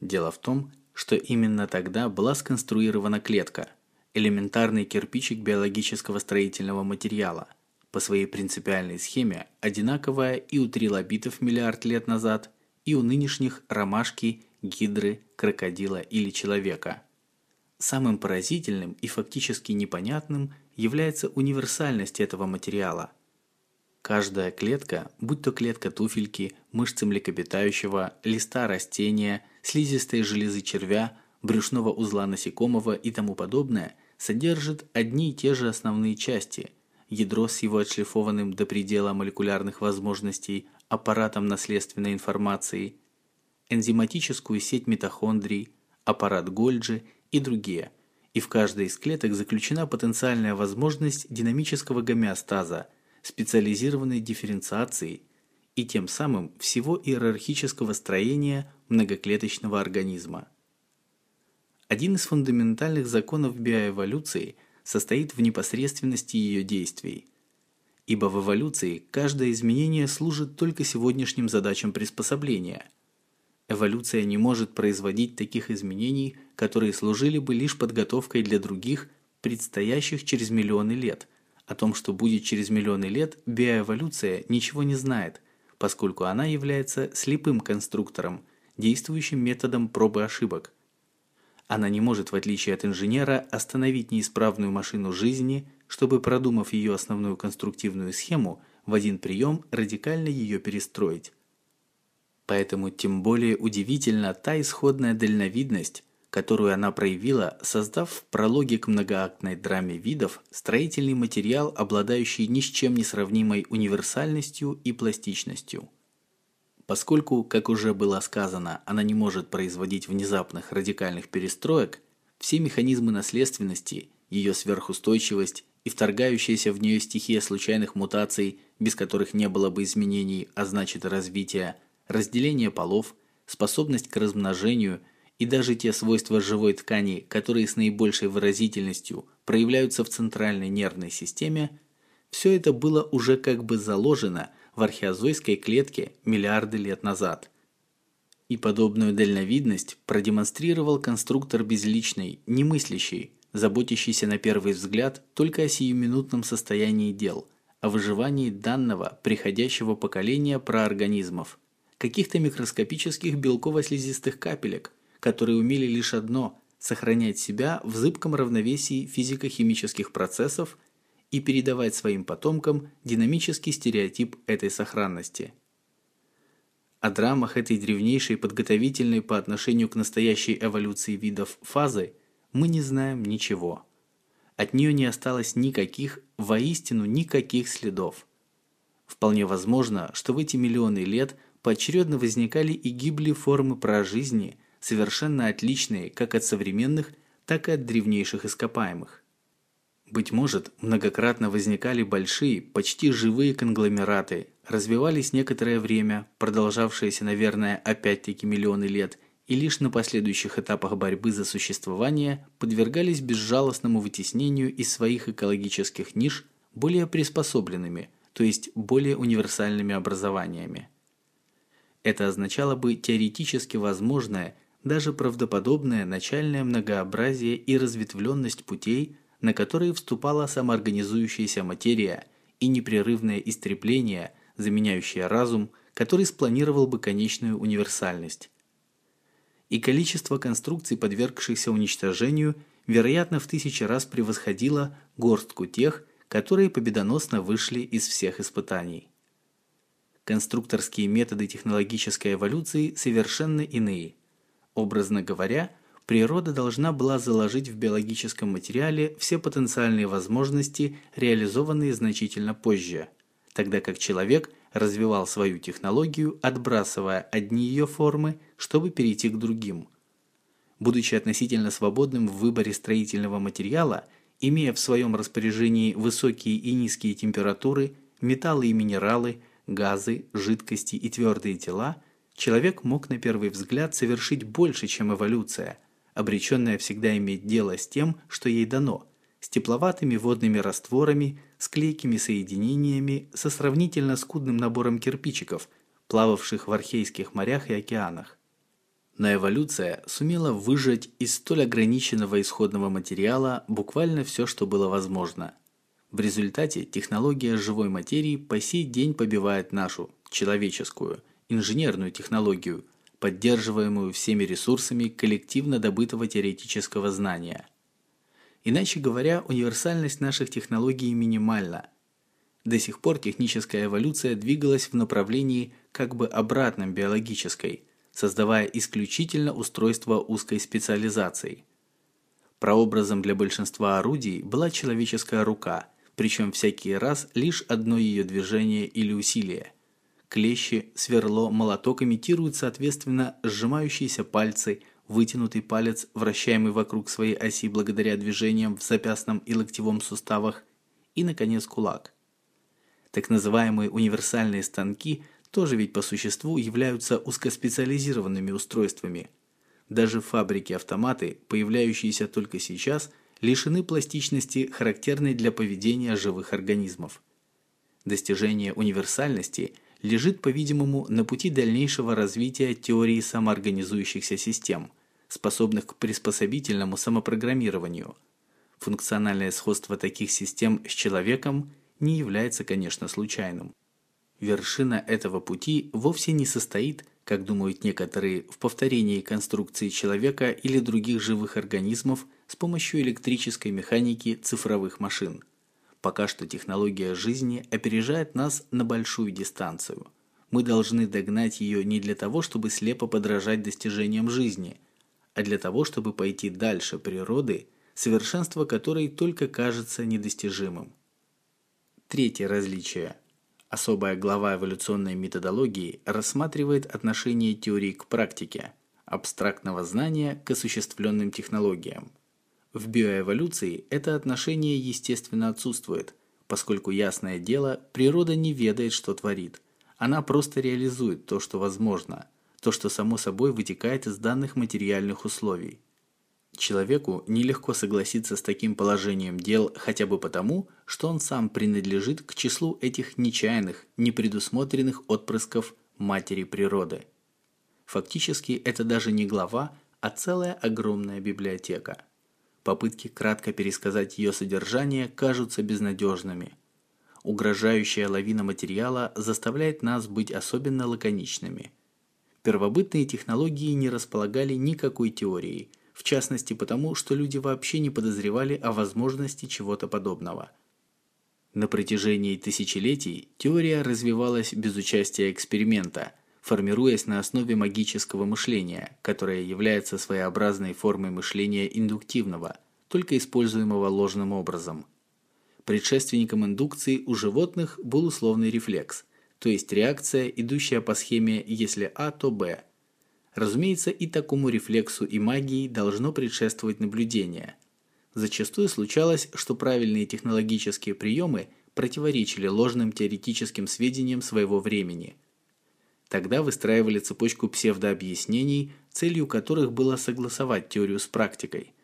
Дело в том, что именно тогда была сконструирована клетка, элементарный кирпичик биологического строительного материала, по своей принципиальной схеме одинаковая и у трилобитов миллиард лет назад, и у нынешних ромашки, гидры, крокодила или человека. Самым поразительным и фактически непонятным является универсальность этого материала. Каждая клетка, будь то клетка туфельки, мышцы млекопитающего, листа растения – слизистой железы червя, брюшного узла насекомого и тому подобное, содержит одни и те же основные части – ядро с его отшлифованным до предела молекулярных возможностей аппаратом наследственной информации, энзиматическую сеть митохондрий, аппарат Гольджи и другие. И в каждой из клеток заключена потенциальная возможность динамического гомеостаза, специализированной дифференциации и тем самым всего иерархического строения многоклеточного организма. Один из фундаментальных законов биоэволюции состоит в непосредственности ее действий. Ибо в эволюции каждое изменение служит только сегодняшним задачам приспособления. Эволюция не может производить таких изменений, которые служили бы лишь подготовкой для других, предстоящих через миллионы лет. О том, что будет через миллионы лет, биоэволюция ничего не знает, поскольку она является слепым конструктором – действующим методом пробы ошибок. Она не может, в отличие от инженера, остановить неисправную машину жизни, чтобы, продумав ее основную конструктивную схему, в один прием радикально ее перестроить. Поэтому тем более удивительна та исходная дальновидность, которую она проявила, создав в прологе к многоактной драме видов строительный материал, обладающий ни с чем не сравнимой универсальностью и пластичностью. Поскольку, как уже было сказано, она не может производить внезапных радикальных перестроек, все механизмы наследственности, ее сверхустойчивость и вторгающаяся в нее стихия случайных мутаций, без которых не было бы изменений, а значит развития, разделение полов, способность к размножению и даже те свойства живой ткани, которые с наибольшей выразительностью проявляются в центральной нервной системе, все это было уже как бы заложено – в археозойской клетке миллиарды лет назад. И подобную дальновидность продемонстрировал конструктор безличный, немыслящий, заботящийся на первый взгляд только о сиюминутном состоянии дел, о выживании данного приходящего поколения проорганизмов, каких-то микроскопических белково-слизистых капелек, которые умели лишь одно – сохранять себя в зыбком равновесии физико-химических процессов и передавать своим потомкам динамический стереотип этой сохранности. О драмах этой древнейшей подготовительной по отношению к настоящей эволюции видов фазы мы не знаем ничего. От нее не осталось никаких, воистину никаких следов. Вполне возможно, что в эти миллионы лет поочередно возникали и гибли формы жизни, совершенно отличные как от современных, так и от древнейших ископаемых. Быть может, многократно возникали большие, почти живые конгломераты, развивались некоторое время, продолжавшиеся, наверное, опять-таки миллионы лет, и лишь на последующих этапах борьбы за существование подвергались безжалостному вытеснению из своих экологических ниш более приспособленными, то есть более универсальными образованиями. Это означало бы теоретически возможное, даже правдоподобное начальное многообразие и разветвленность путей, на которые вступала самоорганизующаяся материя и непрерывное истребление, заменяющее разум, который спланировал бы конечную универсальность. И количество конструкций, подвергшихся уничтожению, вероятно, в тысячи раз превосходило горстку тех, которые победоносно вышли из всех испытаний. Конструкторские методы технологической эволюции совершенно иные. Образно говоря, природа должна была заложить в биологическом материале все потенциальные возможности, реализованные значительно позже, тогда как человек развивал свою технологию, отбрасывая одни ее формы, чтобы перейти к другим. Будучи относительно свободным в выборе строительного материала, имея в своем распоряжении высокие и низкие температуры, металлы и минералы – газы, жидкости и твердые тела, человек мог на первый взгляд совершить больше, чем эволюция, обреченная всегда иметь дело с тем, что ей дано, с тепловатыми водными растворами, с клейкими соединениями, со сравнительно скудным набором кирпичиков, плававших в архейских морях и океанах. Но эволюция сумела выжать из столь ограниченного исходного материала буквально все, что было возможно – в результате технология живой материи по сей день побивает нашу, человеческую, инженерную технологию, поддерживаемую всеми ресурсами коллективно добытого теоретического знания. Иначе говоря, универсальность наших технологий минимальна. До сих пор техническая эволюция двигалась в направлении как бы обратном биологической, создавая исключительно устройство узкой специализации. Прообразом для большинства орудий была человеческая рука – причем всякий раз лишь одно ее движение или усилие. Клещи, сверло, молоток имитируют соответственно сжимающиеся пальцы, вытянутый палец, вращаемый вокруг своей оси благодаря движениям в запястном и локтевом суставах, и, наконец, кулак. Так называемые универсальные станки тоже ведь по существу являются узкоспециализированными устройствами. Даже фабрики-автоматы, появляющиеся только сейчас – лишены пластичности, характерной для поведения живых организмов. Достижение универсальности лежит, по-видимому, на пути дальнейшего развития теории самоорганизующихся систем, способных к приспособительному самопрограммированию. Функциональное сходство таких систем с человеком не является, конечно, случайным. Вершина этого пути вовсе не состоит, как думают некоторые, в повторении конструкции человека или других живых организмов с помощью электрической механики цифровых машин. Пока что технология жизни опережает нас на большую дистанцию. Мы должны догнать ее не для того, чтобы слепо подражать достижениям жизни, а для того, чтобы пойти дальше природы, совершенство которой только кажется недостижимым. Третье различие. Особая глава эволюционной методологии рассматривает отношение теории к практике, абстрактного знания к осуществленным технологиям. В биоэволюции это отношение естественно отсутствует, поскольку ясное дело, природа не ведает, что творит. Она просто реализует то, что возможно, то, что само собой вытекает из данных материальных условий. Человеку нелегко согласиться с таким положением дел хотя бы потому, что он сам принадлежит к числу этих нечаянных, непредусмотренных отпрысков матери природы. Фактически это даже не глава, а целая огромная библиотека – Попытки кратко пересказать ее содержание кажутся безнадежными. Угрожающая лавина материала заставляет нас быть особенно лаконичными. Первобытные технологии не располагали никакой теорией, в частности потому, что люди вообще не подозревали о возможности чего-то подобного. На протяжении тысячелетий теория развивалась без участия эксперимента – формируясь на основе магического мышления, которое является своеобразной формой мышления индуктивного, только используемого ложным образом. Предшественником индукции у животных был условный рефлекс, то есть реакция, идущая по схеме «если А, то Б». Разумеется, и такому рефлексу и магии должно предшествовать наблюдение. Зачастую случалось, что правильные технологические приемы противоречили ложным теоретическим сведениям своего времени. Тогда выстраивали цепочку псевдообъяснений, целью которых было согласовать теорию с практикой –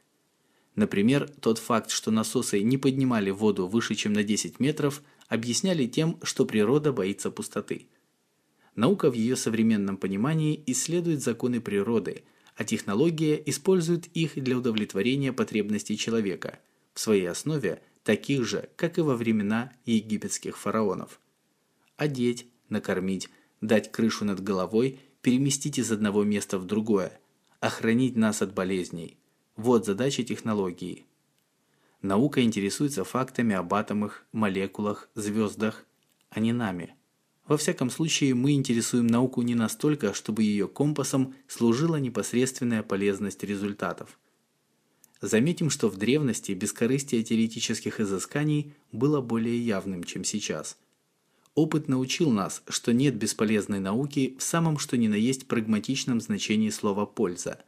Например, тот факт, что насосы не поднимали воду выше, чем на 10 метров, объясняли тем, что природа боится пустоты. Наука в ее современном понимании исследует законы природы, а технология использует их для удовлетворения потребностей человека, в своей основе таких же, как и во времена египетских фараонов. Одеть, накормить, дать крышу над головой, переместить из одного места в другое, охранить нас от болезней – вот задача технологии. Наука интересуется фактами об атомах, молекулах, звездах, а не нами. Во всяком случае, мы интересуем науку не настолько, чтобы ее компасом служила непосредственная полезность результатов. Заметим, что в древности бескорыстие теоретических изысканий было более явным, чем сейчас. Опыт научил нас, что нет бесполезной науки в самом что ни на есть прагматичном значении слова «польза»,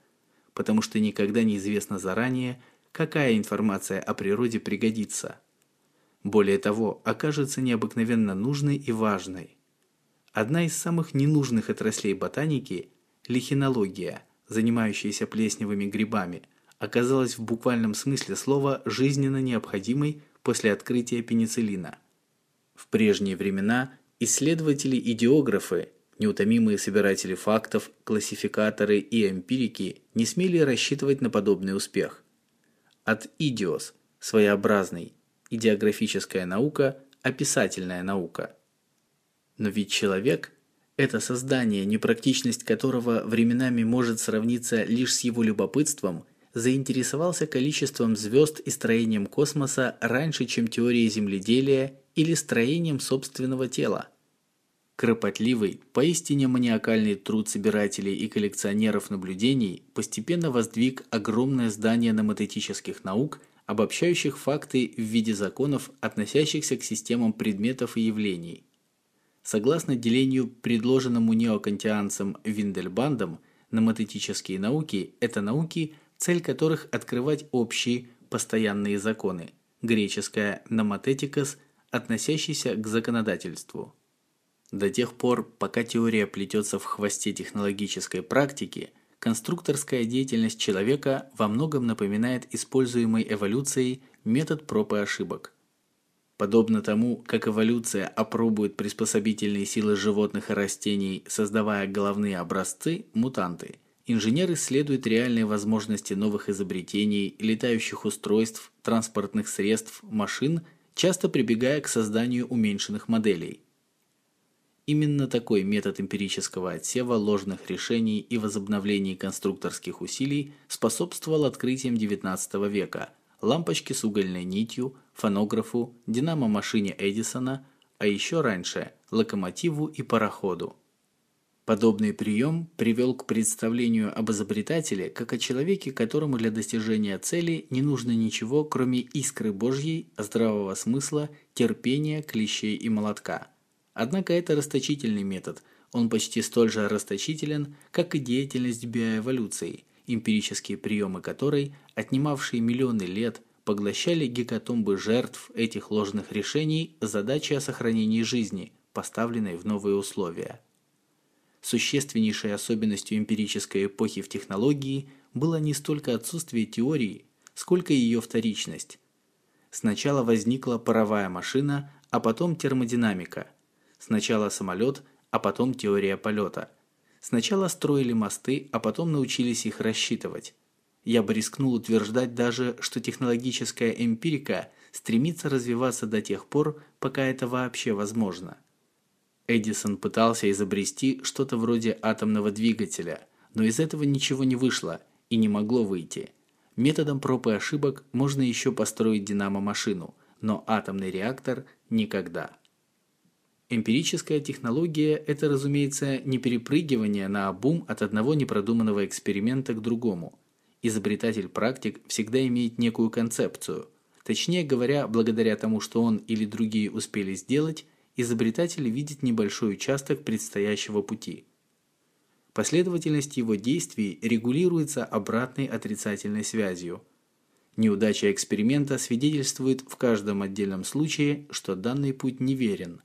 потому что никогда не известно заранее, какая информация о природе пригодится. Более того, окажется необыкновенно нужной и важной. Одна из самых ненужных отраслей ботаники – лихинология, занимающаяся плесневыми грибами, оказалась в буквальном смысле слова жизненно необходимой после открытия пенициллина. В прежние времена исследователи-идеографы Неутомимые собиратели фактов, классификаторы и эмпирики не смели рассчитывать на подобный успех. От идиос – своеобразный, идеографическая наука, описательная наука. Но ведь человек – это создание, непрактичность которого временами может сравниться лишь с его любопытством, заинтересовался количеством звезд и строением космоса раньше, чем теорией земледелия или строением собственного тела. Кропотливый, поистине маниакальный труд собирателей и коллекционеров наблюдений постепенно воздвиг огромное здание номотетических наук, обобщающих факты в виде законов, относящихся к системам предметов и явлений. Согласно делению, предложенному неокантианцам Виндельбандом, номотетические науки – это науки, цель которых открывать общие, постоянные законы, греческая «номотетикос», относящийся к законодательству – до тех пор, пока теория плетется в хвосте технологической практики, конструкторская деятельность человека во многом напоминает используемый эволюцией метод проб и ошибок. Подобно тому, как эволюция опробует приспособительные силы животных и растений, создавая головные образцы, мутанты, инженер исследует реальные возможности новых изобретений, летающих устройств, транспортных средств, машин, часто прибегая к созданию уменьшенных моделей – Именно такой метод эмпирического отсева ложных решений и возобновления конструкторских усилий способствовал открытиям XIX века, лампочке с угольной нитью, фонографу, динамо-машине Эдисона, а еще раньше – локомотиву и пароходу. Подобный прием привел к представлению об изобретателе как о человеке, которому для достижения цели не нужно ничего, кроме искры Божьей, здравого смысла, терпения, клещей и молотка – Однако это расточительный метод. Он почти столь же расточителен, как и деятельность биоэволюции, эмпирические приемы которой, отнимавшие миллионы лет, поглощали гекатомбы жертв этих ложных решений задачи о сохранении жизни, поставленной в новые условия. Существеннейшей особенностью эмпирической эпохи в технологии было не столько отсутствие теории, сколько ее вторичность. Сначала возникла паровая машина, а потом термодинамика – Сначала самолет, а потом теория полета. Сначала строили мосты, а потом научились их рассчитывать. Я бы рискнул утверждать даже, что технологическая эмпирика стремится развиваться до тех пор, пока это вообще возможно. Эдисон пытался изобрести что-то вроде атомного двигателя, но из этого ничего не вышло и не могло выйти. Методом проб и ошибок можно еще построить динамо-машину, но атомный реактор – никогда. Эмпирическая технология – это, разумеется, не перепрыгивание на обум от одного непродуманного эксперимента к другому. Изобретатель-практик всегда имеет некую концепцию, Точнее говоря, благодаря тому, что он или другие успели сделать, изобретатель видит небольшой участок предстоящего пути. Последовательность его действий регулируется обратной отрицательной связью. Неудача эксперимента свидетельствует в каждом отдельном случае, что данный путь неверен.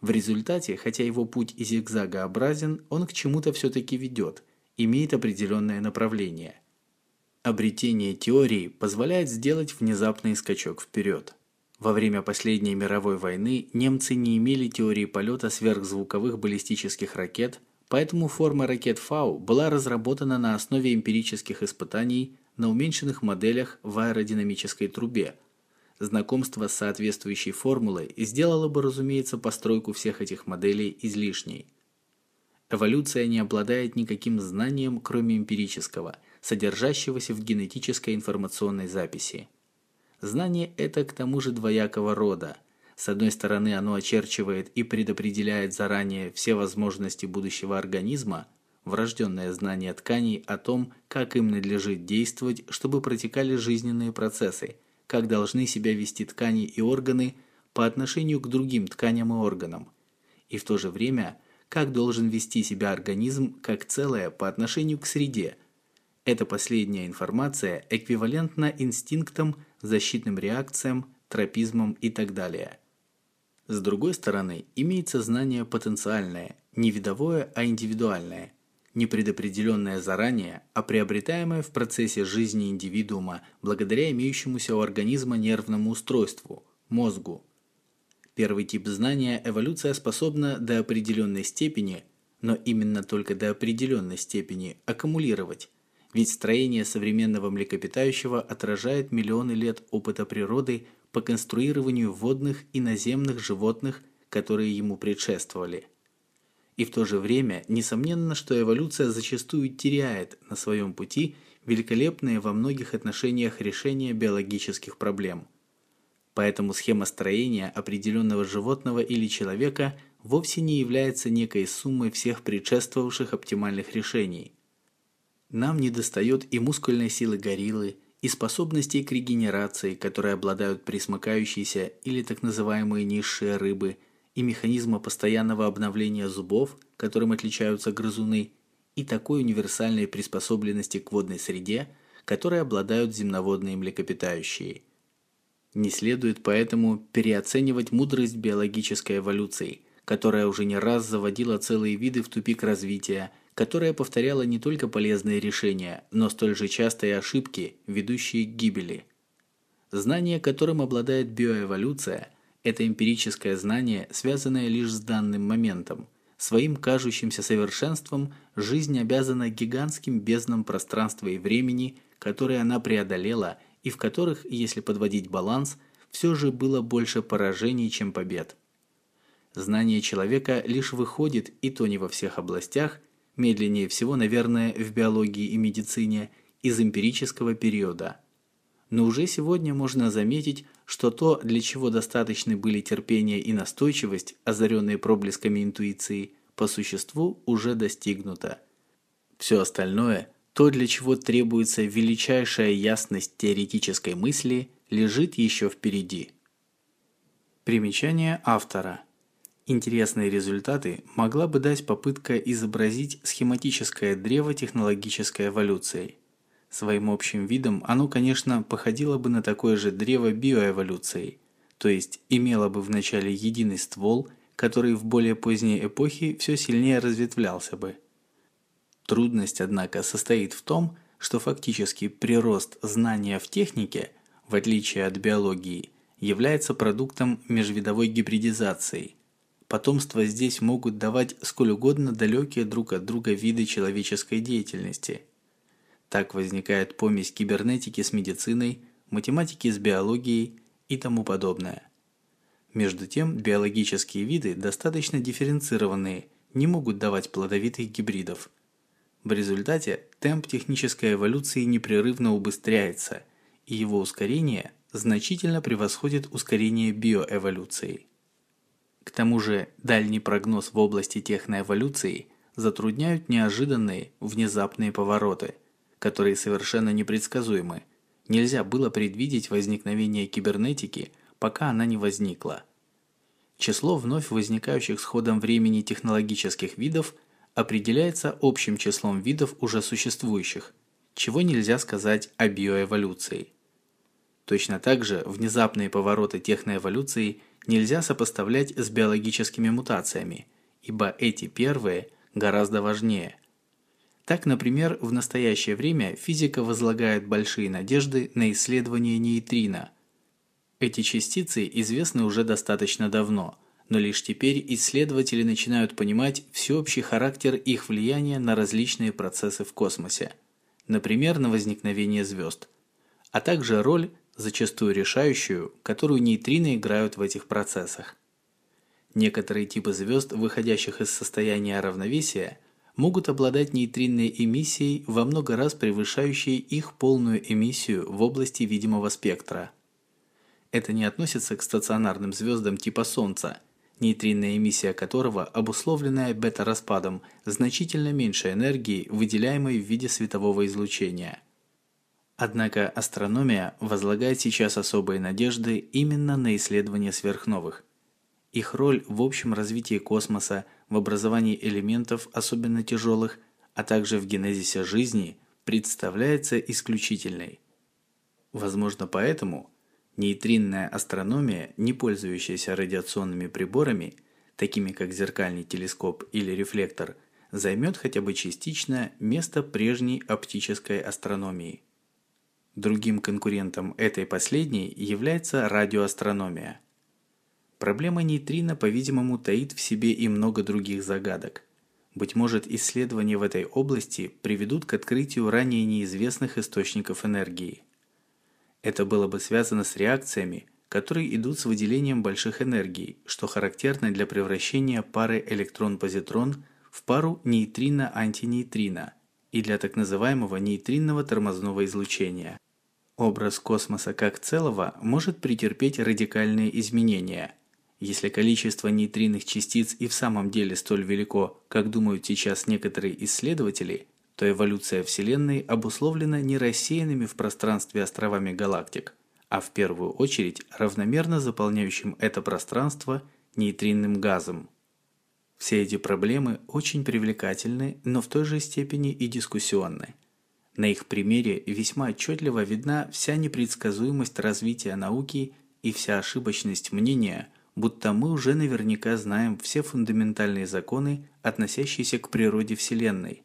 В результате, хотя его путь и зигзагообразен, он к чему-то все-таки ведет, имеет определенное направление. Обретение теории позволяет сделать внезапный скачок вперед. Во время последней мировой войны немцы не имели теории полета сверхзвуковых баллистических ракет, поэтому форма ракет Фау была разработана на основе эмпирических испытаний на уменьшенных моделях в аэродинамической трубе. Знакомство с соответствующей формулой сделало бы, разумеется, постройку всех этих моделей излишней. Эволюция не обладает никаким знанием, кроме эмпирического – содержащегося в генетической информационной записи. Знание это к тому же двоякого рода. С одной стороны, оно очерчивает и предопределяет заранее все возможности будущего организма, врожденное знание тканей о том, как им надлежит действовать, чтобы протекали жизненные процессы, как должны себя вести ткани и органы по отношению к другим тканям и органам, и в то же время, как должен вести себя организм как целое по отношению к среде, эта последняя информация эквивалентна инстинктам, защитным реакциям, тропизмам и так далее. С другой стороны, имеется знание потенциальное, не видовое, а индивидуальное, не предопределенное заранее, а приобретаемое в процессе жизни индивидуума благодаря имеющемуся у организма нервному устройству мозгу. Первый тип знания эволюция способна до определенной степени, но именно только до определенной степени аккумулировать ведь строение современного млекопитающего отражает миллионы лет опыта природы по конструированию водных и наземных животных, которые ему предшествовали. И в то же время, несомненно, что эволюция зачастую теряет на своем пути великолепные во многих отношениях решения биологических проблем. Поэтому схема строения определенного животного или человека вовсе не является некой суммой всех предшествовавших оптимальных решений – нам недостает и мускульной силы гориллы, и способностей к регенерации, которые обладают присмыкающиеся или так называемые низшие рыбы, и механизма постоянного обновления зубов, которым отличаются грызуны, и такой универсальной приспособленности к водной среде, которой обладают земноводные млекопитающие. Не следует поэтому переоценивать мудрость биологической эволюции, которая уже не раз заводила целые виды в тупик развития – которая повторяла не только полезные решения, но столь же частые ошибки, ведущие к гибели. Знание, которым обладает биоэволюция, это эмпирическое знание, связанное лишь с данным моментом. Своим кажущимся совершенством жизнь обязана гигантским безднам пространства и времени, которые она преодолела и в которых, если подводить баланс, все же было больше поражений, чем побед. Знание человека лишь выходит, и то не во всех областях, медленнее всего, наверное, в биологии и медицине, из эмпирического периода. Но уже сегодня можно заметить, что то, для чего достаточны были терпение и настойчивость, озаренные проблесками интуиции, по существу уже достигнуто. Все остальное, то, для чего требуется величайшая ясность теоретической мысли, лежит еще впереди. Примечание автора – Интересные результаты могла бы дать попытка изобразить схематическое древо технологической эволюции. Своим общим видом оно, конечно, походило бы на такое же древо биоэволюции, то есть имело бы вначале единый ствол, который в более поздней эпохе все сильнее разветвлялся бы. Трудность, однако, состоит в том, что фактически прирост знания в технике, в отличие от биологии, является продуктом межвидовой гибридизации – Потомство здесь могут давать сколь угодно далекие друг от друга виды человеческой деятельности. Так возникает помесь кибернетики с медициной, математики с биологией и тому подобное. Между тем, биологические виды достаточно дифференцированные, не могут давать плодовитых гибридов. В результате темп технической эволюции непрерывно убыстряется, и его ускорение значительно превосходит ускорение биоэволюции. К тому же дальний прогноз в области техноэволюции затрудняют неожиданные, внезапные повороты, которые совершенно непредсказуемы, нельзя было предвидеть возникновение кибернетики, пока она не возникла. Число вновь возникающих с ходом времени технологических видов определяется общим числом видов уже существующих, чего нельзя сказать о биоэволюции. Точно так же внезапные повороты техноэволюции нельзя сопоставлять с биологическими мутациями, ибо эти первые гораздо важнее. Так, например, в настоящее время физика возлагает большие надежды на исследование нейтрино. Эти частицы известны уже достаточно давно, но лишь теперь исследователи начинают понимать всеобщий характер их влияния на различные процессы в космосе, например, на возникновение звезд, а также роль, зачастую решающую, которую нейтрино играют в этих процессах. Некоторые типы звезд, выходящих из состояния равновесия, могут обладать нейтринной эмиссией во много раз превышающей их полную эмиссию в области видимого спектра. Это не относится к стационарным звездам типа Солнца, нейтринная эмиссия которого, обусловленная бета-распадом, значительно меньше энергии, выделяемой в виде светового излучения – Однако астрономия возлагает сейчас особые надежды именно на исследования сверхновых. Их роль в общем развитии космоса, в образовании элементов особенно тяжелых, а также в генезисе жизни представляется исключительной. Возможно, поэтому нейтринная астрономия, не пользующаяся радиационными приборами, такими как зеркальный телескоп или рефлектор, займет хотя бы частично место прежней оптической астрономии. Другим конкурентом этой последней является радиоастрономия. Проблема нейтрино, по-видимому, таит в себе и много других загадок. Быть может, исследования в этой области приведут к открытию ранее неизвестных источников энергии. Это было бы связано с реакциями, которые идут с выделением больших энергий, что характерно для превращения пары электрон-позитрон в пару нейтрино-антинейтрино и для так называемого нейтринного тормозного излучения. Образ космоса как целого может претерпеть радикальные изменения. Если количество нейтринных частиц и в самом деле столь велико, как думают сейчас некоторые исследователи, то эволюция Вселенной обусловлена не рассеянными в пространстве островами галактик, а в первую очередь равномерно заполняющим это пространство нейтринным газом. Все эти проблемы очень привлекательны, но в той же степени и дискуссионны. На их примере весьма отчетливо видна вся непредсказуемость развития науки и вся ошибочность мнения, будто мы уже наверняка знаем все фундаментальные законы, относящиеся к природе Вселенной,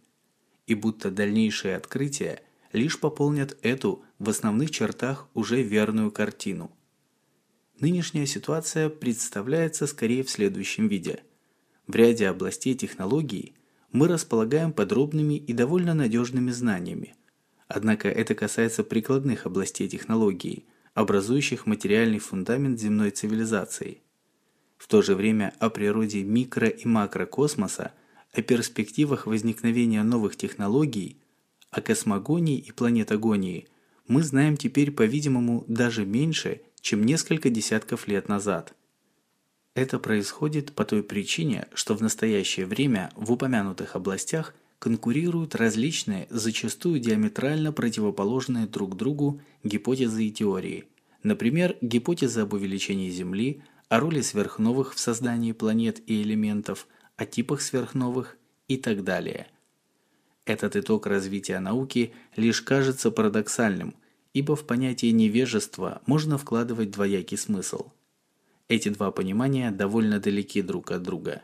и будто дальнейшие открытия лишь пополнят эту в основных чертах уже верную картину. Нынешняя ситуация представляется скорее в следующем виде. В ряде областей технологий мы располагаем подробными и довольно надежными знаниями, Однако это касается прикладных областей технологии, образующих материальный фундамент земной цивилизации. В то же время о природе микро- и макрокосмоса, о перспективах возникновения новых технологий, о космогонии и планетогонии мы знаем теперь, по-видимому, даже меньше, чем несколько десятков лет назад. Это происходит по той причине, что в настоящее время в упомянутых областях – конкурируют различные, зачастую диаметрально противоположные друг другу гипотезы и теории. Например, гипотеза об увеличении Земли, о роли сверхновых в создании планет и элементов, о типах сверхновых и так далее. Этот итог развития науки лишь кажется парадоксальным, ибо в понятие невежества можно вкладывать двоякий смысл. Эти два понимания довольно далеки друг от друга.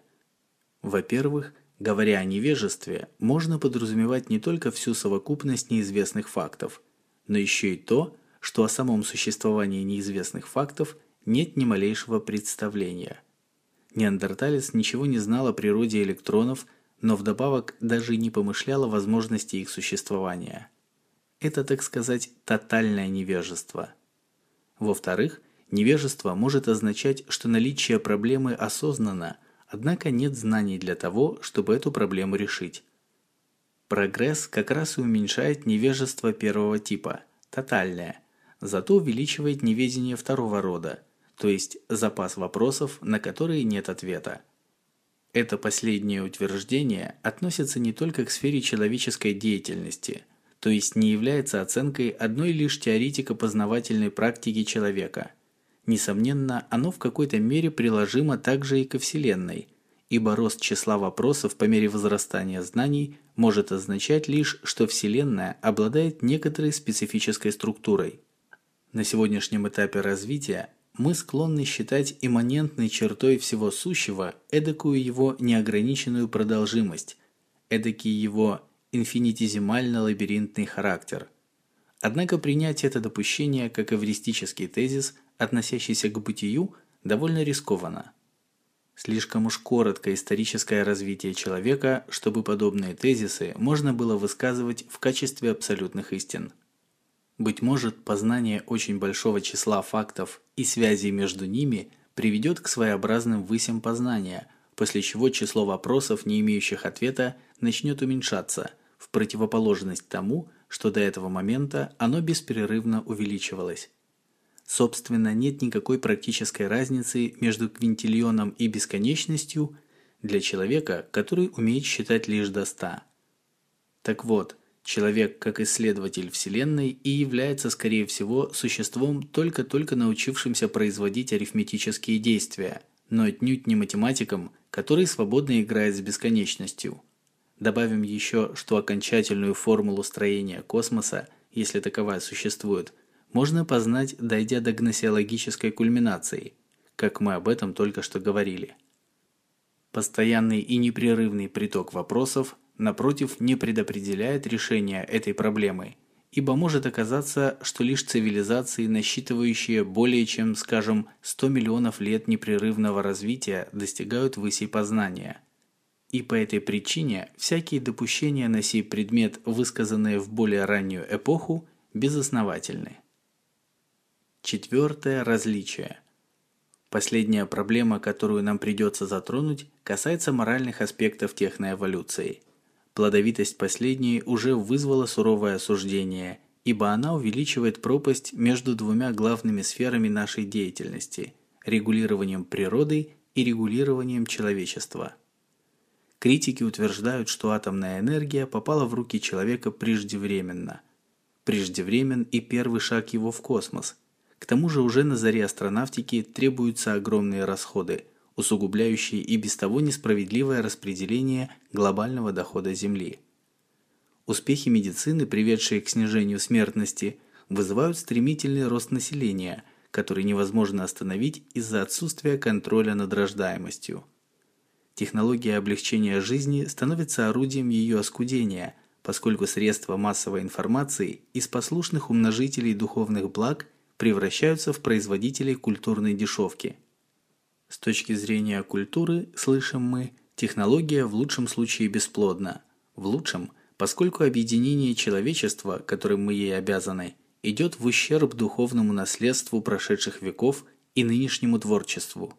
Во-первых, Говоря о невежестве, можно подразумевать не только всю совокупность неизвестных фактов, но еще и то, что о самом существовании неизвестных фактов нет ни малейшего представления. Неандерталец ничего не знал о природе электронов, но вдобавок даже не помышлял о возможности их существования. Это, так сказать, тотальное невежество. Во-вторых, невежество может означать, что наличие проблемы осознанно – Однако нет знаний для того, чтобы эту проблему решить. Прогресс как раз и уменьшает невежество первого типа, тотальное, зато увеличивает неведение второго рода, то есть запас вопросов, на которые нет ответа. Это последнее утверждение относится не только к сфере человеческой деятельности, то есть не является оценкой одной лишь теоретико-познавательной практики человека. Несомненно, оно в какой-то мере приложимо также и ко Вселенной, ибо рост числа вопросов по мере возрастания знаний может означать лишь, что Вселенная обладает некоторой специфической структурой. На сегодняшнем этапе развития мы склонны считать имманентной чертой всего сущего эдакую его неограниченную продолжимость, эдакий его инфинитизимально-лабиринтный характер. Однако принять это допущение как эвристический тезис, относящийся к бытию, довольно рискованно. Слишком уж коротко историческое развитие человека, чтобы подобные тезисы можно было высказывать в качестве абсолютных истин. Быть может, познание очень большого числа фактов и связей между ними приведет к своеобразным высям познания, после чего число вопросов, не имеющих ответа, начнет уменьшаться, в противоположность тому, что до этого момента оно беспрерывно увеличивалось. Собственно, нет никакой практической разницы между квинтиллионом и бесконечностью для человека, который умеет считать лишь до 100. Так вот, человек как исследователь Вселенной и является, скорее всего, существом, только-только научившимся производить арифметические действия, но отнюдь не математиком, который свободно играет с бесконечностью. Добавим еще, что окончательную формулу строения космоса, если таковая существует – можно познать, дойдя до гносеологической кульминации, как мы об этом только что говорили. Постоянный и непрерывный приток вопросов, напротив, не предопределяет решения этой проблемы, ибо может оказаться, что лишь цивилизации, насчитывающие более чем, скажем, 100 миллионов лет непрерывного развития, достигают высей познания. И по этой причине всякие допущения на сей предмет, высказанные в более раннюю эпоху, безосновательны. Четвертое различие. Последняя проблема, которую нам придется затронуть, касается моральных аспектов техноэволюции. Плодовитость последней уже вызвала суровое осуждение, ибо она увеличивает пропасть между двумя главными сферами нашей деятельности – регулированием природы и регулированием человечества. Критики утверждают, что атомная энергия попала в руки человека преждевременно. Преждевремен и первый шаг его в космос – к тому же уже на заре астронавтики требуются огромные расходы, усугубляющие и без того несправедливое распределение глобального дохода Земли. Успехи медицины, приведшие к снижению смертности, вызывают стремительный рост населения, который невозможно остановить из-за отсутствия контроля над рождаемостью. Технология облегчения жизни становится орудием ее оскудения, поскольку средства массовой информации из послушных умножителей духовных благ превращаются в производителей культурной дешевки. С точки зрения культуры, слышим мы, технология в лучшем случае бесплодна. В лучшем, поскольку объединение человечества, которым мы ей обязаны, идет в ущерб духовному наследству прошедших веков и нынешнему творчеству.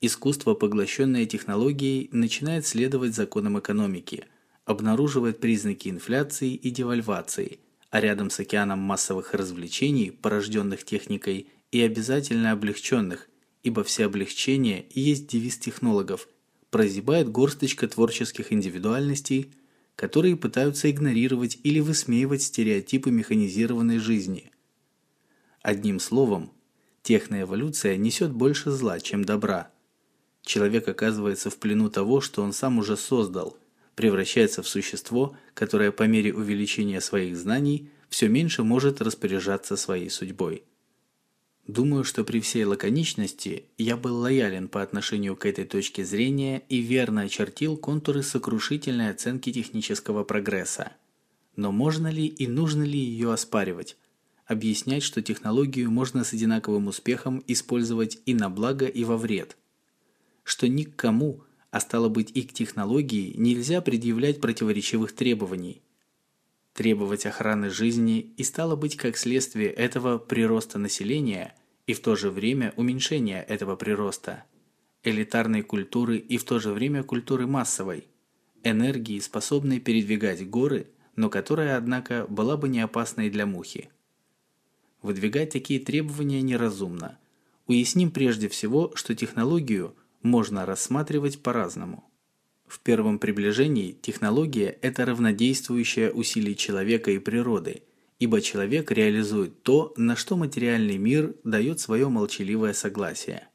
Искусство, поглощенное технологией, начинает следовать законам экономики, обнаруживает признаки инфляции и девальвации – а рядом с океаном массовых развлечений, порожденных техникой, и обязательно облегченных, ибо все облегчения и есть девиз технологов, прозябает горсточка творческих индивидуальностей, которые пытаются игнорировать или высмеивать стереотипы механизированной жизни. Одним словом, техноэволюция несет больше зла, чем добра. Человек оказывается в плену того, что он сам уже создал – превращается в существо, которое по мере увеличения своих знаний все меньше может распоряжаться своей судьбой. Думаю, что при всей лаконичности я был лоялен по отношению к этой точке зрения и верно очертил контуры сокрушительной оценки технического прогресса. Но можно ли и нужно ли ее оспаривать? Объяснять, что технологию можно с одинаковым успехом использовать и на благо, и во вред. Что никому а стало быть и к технологии нельзя предъявлять противоречивых требований. Требовать охраны жизни и стало быть как следствие этого прироста населения и в то же время уменьшения этого прироста, элитарной культуры и в то же время культуры массовой, энергии, способной передвигать горы, но которая, однако, была бы не опасной для мухи. Выдвигать такие требования неразумно. Уясним прежде всего, что технологию – можно рассматривать по-разному. В первом приближении технология – это равнодействующее усилие человека и природы, ибо человек реализует то, на что материальный мир дает свое молчаливое согласие.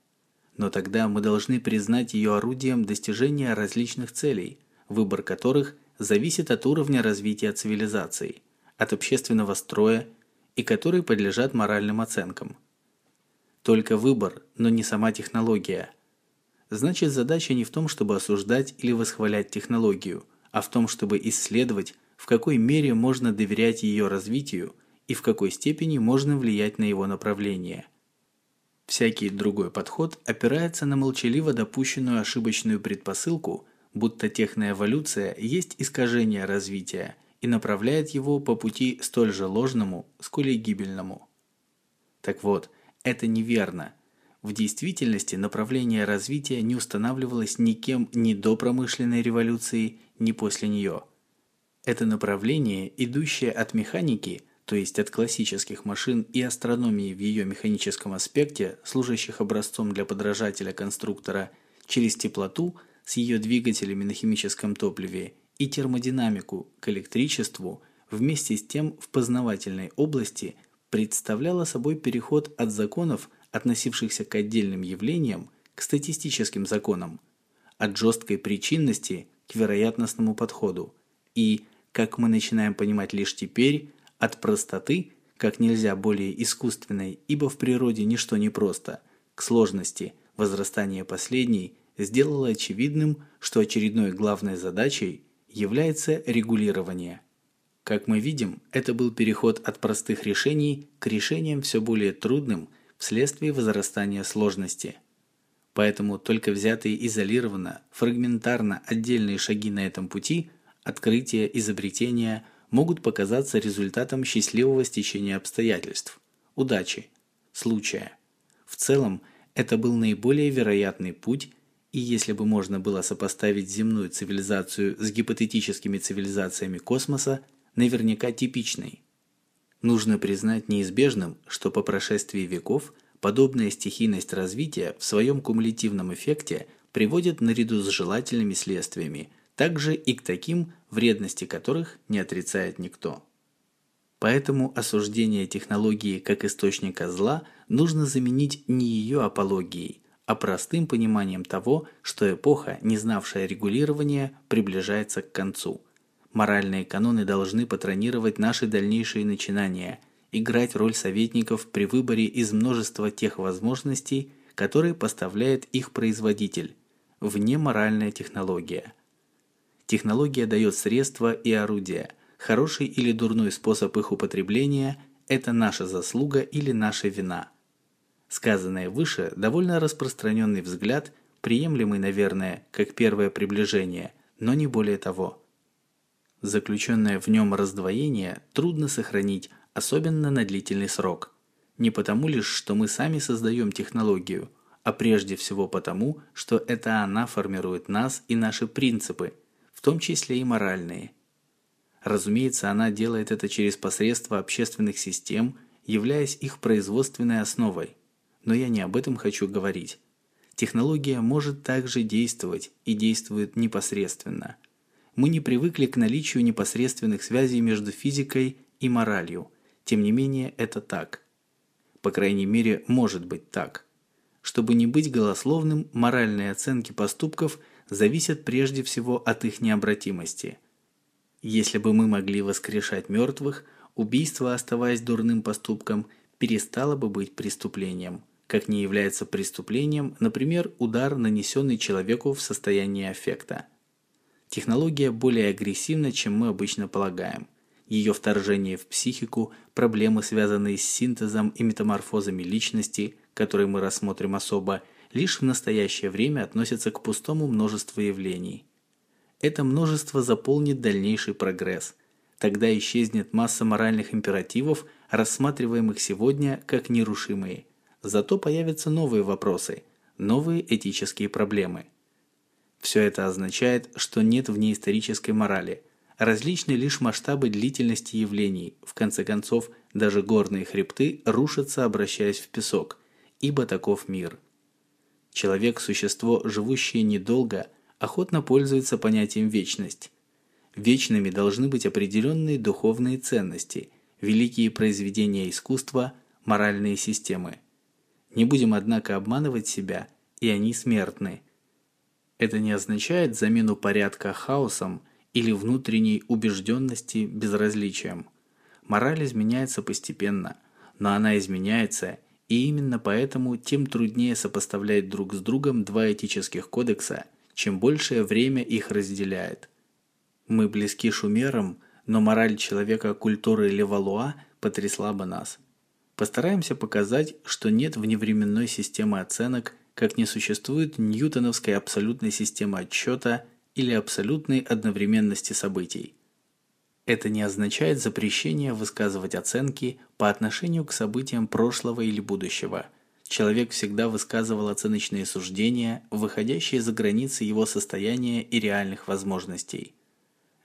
Но тогда мы должны признать ее орудием достижения различных целей, выбор которых зависит от уровня развития цивилизации, от общественного строя и которые подлежат моральным оценкам. Только выбор, но не сама технология – Значит, задача не в том, чтобы осуждать или восхвалять технологию, а в том, чтобы исследовать, в какой мере можно доверять ее развитию и в какой степени можно влиять на его направление. Всякий другой подход опирается на молчаливо допущенную ошибочную предпосылку, будто техноэволюция есть искажение развития и направляет его по пути столь же ложному, сколь и гибельному. Так вот, это неверно – в действительности направление развития не устанавливалось никем ни до промышленной революции, ни после нее. Это направление, идущее от механики, то есть от классических машин и астрономии в ее механическом аспекте, служащих образцом для подражателя-конструктора, через теплоту с ее двигателями на химическом топливе и термодинамику к электричеству, вместе с тем в познавательной области представляло собой переход от законов – относившихся к отдельным явлениям, к статистическим законам, от жесткой причинности к вероятностному подходу и, как мы начинаем понимать лишь теперь, от простоты, как нельзя более искусственной, ибо в природе ничто не просто, к сложности, возрастание последней сделало очевидным, что очередной главной задачей является регулирование. Как мы видим, это был переход от простых решений к решениям все более трудным – вследствие возрастания сложности. Поэтому только взятые изолированно, фрагментарно отдельные шаги на этом пути, открытия, изобретения, могут показаться результатом счастливого стечения обстоятельств, удачи, случая. В целом, это был наиболее вероятный путь, и если бы можно было сопоставить земную цивилизацию с гипотетическими цивилизациями космоса, наверняка типичный – Нужно признать неизбежным, что по прошествии веков подобная стихийность развития в своем кумулятивном эффекте приводит наряду с желательными следствиями, также и к таким, вредности которых не отрицает никто. Поэтому осуждение технологии как источника зла нужно заменить не ее апологией, а простым пониманием того, что эпоха, не знавшая регулирования, приближается к концу – Моральные каноны должны патронировать наши дальнейшие начинания, играть роль советников при выборе из множества тех возможностей, которые поставляет их производитель, вне моральная технология. Технология дает средства и орудия. Хороший или дурной способ их употребления – это наша заслуга или наша вина. Сказанное выше – довольно распространенный взгляд, приемлемый, наверное, как первое приближение, но не более того – Заключенное в нем раздвоение трудно сохранить, особенно на длительный срок. Не потому лишь, что мы сами создаем технологию, а прежде всего потому, что это она формирует нас и наши принципы, в том числе и моральные. Разумеется, она делает это через посредство общественных систем, являясь их производственной основой. Но я не об этом хочу говорить. Технология может также действовать и действует непосредственно – мы не привыкли к наличию непосредственных связей между физикой и моралью. Тем не менее, это так. По крайней мере, может быть так. Чтобы не быть голословным, моральные оценки поступков зависят прежде всего от их необратимости. Если бы мы могли воскрешать мертвых, убийство, оставаясь дурным поступком, перестало бы быть преступлением, как не является преступлением, например, удар, нанесенный человеку в состоянии аффекта. Технология более агрессивна, чем мы обычно полагаем. Ее вторжение в психику, проблемы, связанные с синтезом и метаморфозами личности, которые мы рассмотрим особо, лишь в настоящее время относятся к пустому множеству явлений. Это множество заполнит дальнейший прогресс. Тогда исчезнет масса моральных императивов, рассматриваемых сегодня как нерушимые. Зато появятся новые вопросы, новые этические проблемы – все это означает, что нет в ней исторической морали. Различны лишь масштабы длительности явлений. В конце концов, даже горные хребты рушатся, обращаясь в песок, ибо таков мир. Человек – существо, живущее недолго, охотно пользуется понятием вечность. Вечными должны быть определенные духовные ценности, великие произведения искусства, моральные системы. Не будем, однако, обманывать себя, и они смертны. Это не означает замену порядка хаосом или внутренней убежденности безразличием. Мораль изменяется постепенно, но она изменяется, и именно поэтому тем труднее сопоставлять друг с другом два этических кодекса, чем большее время их разделяет. Мы близки шумерам, но мораль человека культуры Левалуа потрясла бы нас. Постараемся показать, что нет вневременной системы оценок, как не существует ньютоновской абсолютной системы отсчета или абсолютной одновременности событий. Это не означает запрещение высказывать оценки по отношению к событиям прошлого или будущего. Человек всегда высказывал оценочные суждения, выходящие за границы его состояния и реальных возможностей.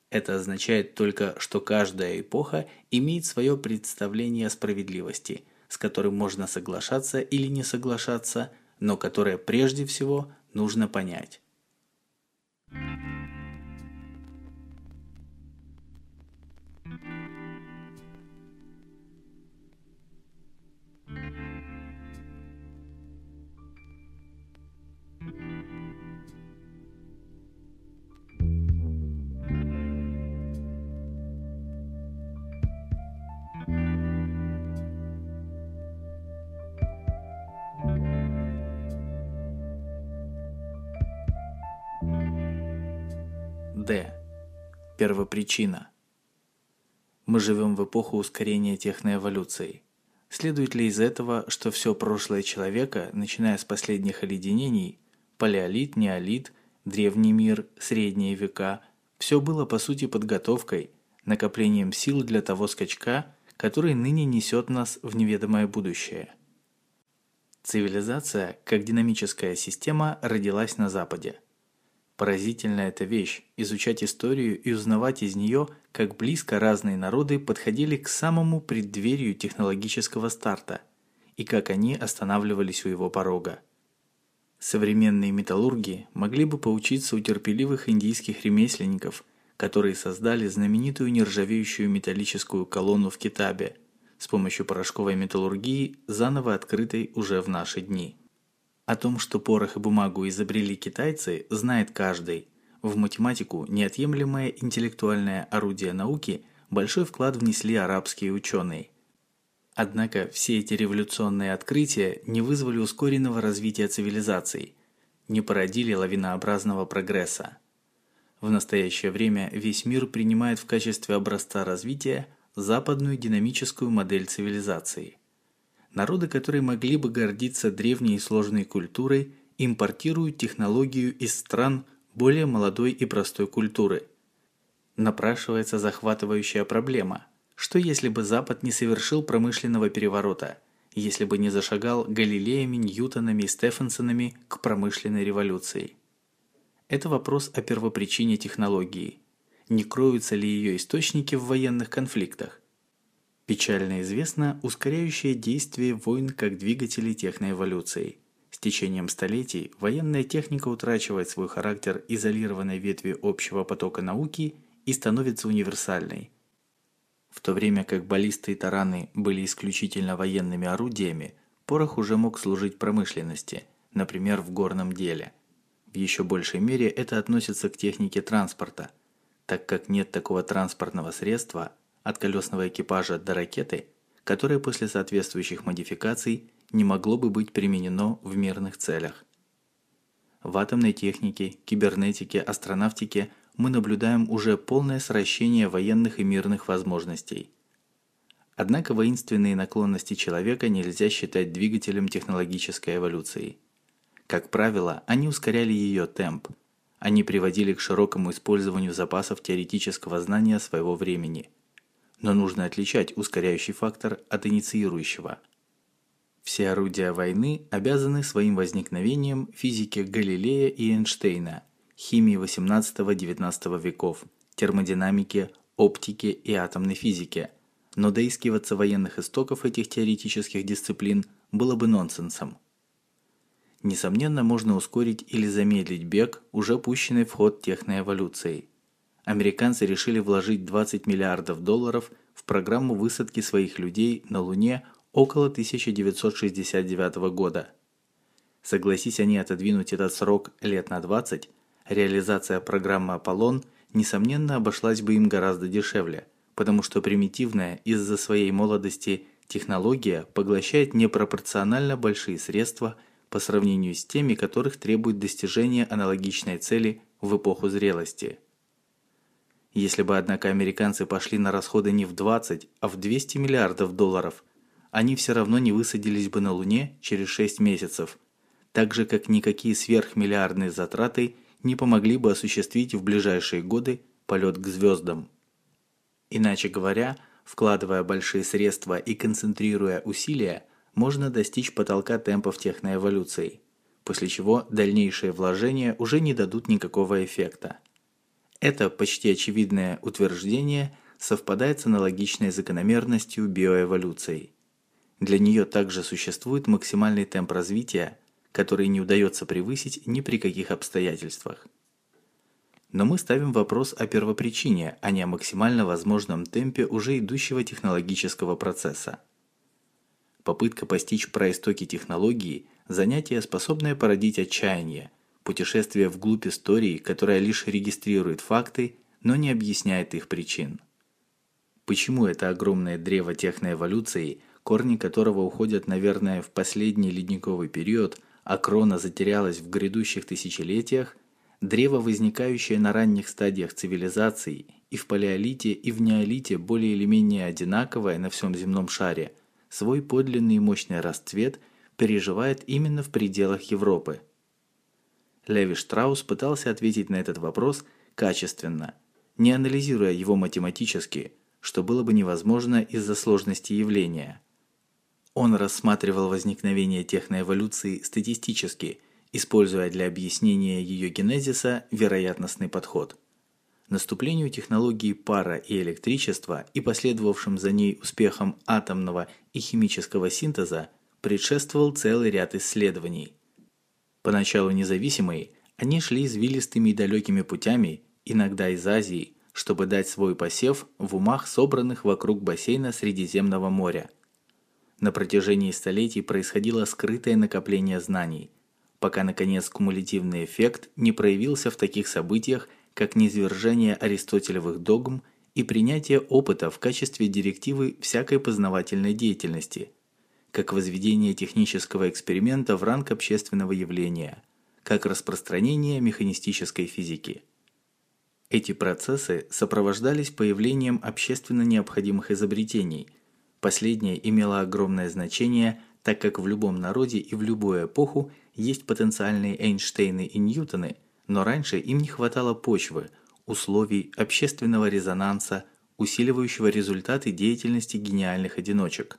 Это означает только, что каждая эпоха имеет свое представление о справедливости, с которым можно соглашаться или не соглашаться, но которое прежде всего нужно понять. Д. Первопричина. Мы живем в эпоху ускорения техноэволюции. Следует ли из этого, что все прошлое человека, начиная с последних оледенений, палеолит, неолит, древний мир, средние века, все было по сути подготовкой, накоплением сил для того скачка, который ныне несет нас в неведомое будущее. Цивилизация, как динамическая система, родилась на Западе – Поразительная эта вещь – изучать историю и узнавать из нее, как близко разные народы подходили к самому преддверию технологического старта и как они останавливались у его порога. Современные металлурги могли бы поучиться у терпеливых индийских ремесленников, которые создали знаменитую нержавеющую металлическую колонну в Китабе с помощью порошковой металлургии, заново открытой уже в наши дни. О том, что порох и бумагу изобрели китайцы, знает каждый. В математику, неотъемлемое интеллектуальное орудие науки, большой вклад внесли арабские ученые. Однако все эти революционные открытия не вызвали ускоренного развития цивилизаций, не породили лавинообразного прогресса. В настоящее время весь мир принимает в качестве образца развития западную динамическую модель цивилизации – Народы, которые могли бы гордиться древней и сложной культурой, импортируют технологию из стран более молодой и простой культуры. Напрашивается захватывающая проблема. Что если бы Запад не совершил промышленного переворота, если бы не зашагал Галилеями, Ньютонами и Стефенсонами к промышленной революции? Это вопрос о первопричине технологии. Не кроются ли ее источники в военных конфликтах? Печально известно ускоряющее действие войн как двигателей техноэволюции. С течением столетий военная техника утрачивает свой характер изолированной ветви общего потока науки и становится универсальной. В то время как баллисты и тараны были исключительно военными орудиями, порох уже мог служить промышленности, например, в горном деле. В еще большей мере это относится к технике транспорта, так как нет такого транспортного средства, от колесного экипажа до ракеты, которое после соответствующих модификаций не могло бы быть применено в мирных целях. В атомной технике, кибернетике, астронавтике мы наблюдаем уже полное сращение военных и мирных возможностей. Однако воинственные наклонности человека нельзя считать двигателем технологической эволюции. Как правило, они ускоряли ее темп. Они приводили к широкому использованию запасов теоретического знания своего времени – но нужно отличать ускоряющий фактор от инициирующего. Все орудия войны обязаны своим возникновением физике Галилея и Эйнштейна, химии XVIII-XIX веков, термодинамике, оптике и атомной физике, но доискиваться военных истоков этих теоретических дисциплин было бы нонсенсом. несомненно, можно ускорить или замедлить бег, уже пущенный в ход техноэволюцией. Американцы решили вложить 20 миллиардов долларов в программу высадки своих людей на Луне около 1969 года. Согласись они отодвинуть этот срок лет на 20, реализация программы «Аполлон» несомненно обошлась бы им гораздо дешевле, потому что примитивная из-за своей молодости технология поглощает непропорционально большие средства по сравнению с теми, которых требует достижение аналогичной цели в эпоху зрелости. Если бы, однако, американцы пошли на расходы не в 20, а в 200 миллиардов долларов, они все равно не высадились бы на Луне через 6 месяцев, так же как никакие сверхмиллиардные затраты не помогли бы осуществить в ближайшие годы полет к звездам. Иначе говоря, вкладывая большие средства и концентрируя усилия, можно достичь потолка темпов техноэволюции, после чего дальнейшие вложения уже не дадут никакого эффекта. Это почти очевидное утверждение совпадает с аналогичной закономерностью биоэволюции. Для нее также существует максимальный темп развития, который не удается превысить ни при каких обстоятельствах. Но мы ставим вопрос о первопричине, а не о максимально возможном темпе уже идущего технологического процесса. Попытка постичь проистоки технологии – занятие, способное породить отчаяние, путешествие вглубь истории, которая лишь регистрирует факты, но не объясняет их причин. Почему это огромное древо техноэволюции корни которого уходят, наверное, в последний ледниковый период, а крона затерялась в грядущих тысячелетиях, древо, возникающее на ранних стадиях цивилизаций и в палеолите, и в неолите более или менее одинаковое на всем земном шаре, свой подлинный мощный расцвет переживает именно в пределах Европы. Леви Штраус пытался ответить на этот вопрос качественно, не анализируя его математически, что было бы невозможно из-за сложности явления – он рассматривал возникновение техноэволюции статистически, используя для объяснения ее генезиса вероятностный подход. Наступлению технологии пара и электричества и последовавшим за ней успехам атомного и химического синтеза предшествовал целый ряд исследований. Поначалу независимые, они шли извилистыми и далекими путями, иногда из Азии, чтобы дать свой посев в умах собранных вокруг бассейна Средиземного моря – на протяжении столетий происходило скрытое накопление знаний, пока наконец кумулятивный эффект не проявился в таких событиях, как низвержение аристотелевых догм и принятие опыта в качестве директивы всякой познавательной деятельности, как возведение технического эксперимента в ранг общественного явления, как распространение механистической физики. Эти процессы сопровождались появлением общественно необходимых изобретений – Последнее имело огромное значение, так как в любом народе и в любую эпоху есть потенциальные Эйнштейны и Ньютоны, но раньше им не хватало почвы, условий, общественного резонанса, усиливающего результаты деятельности гениальных одиночек.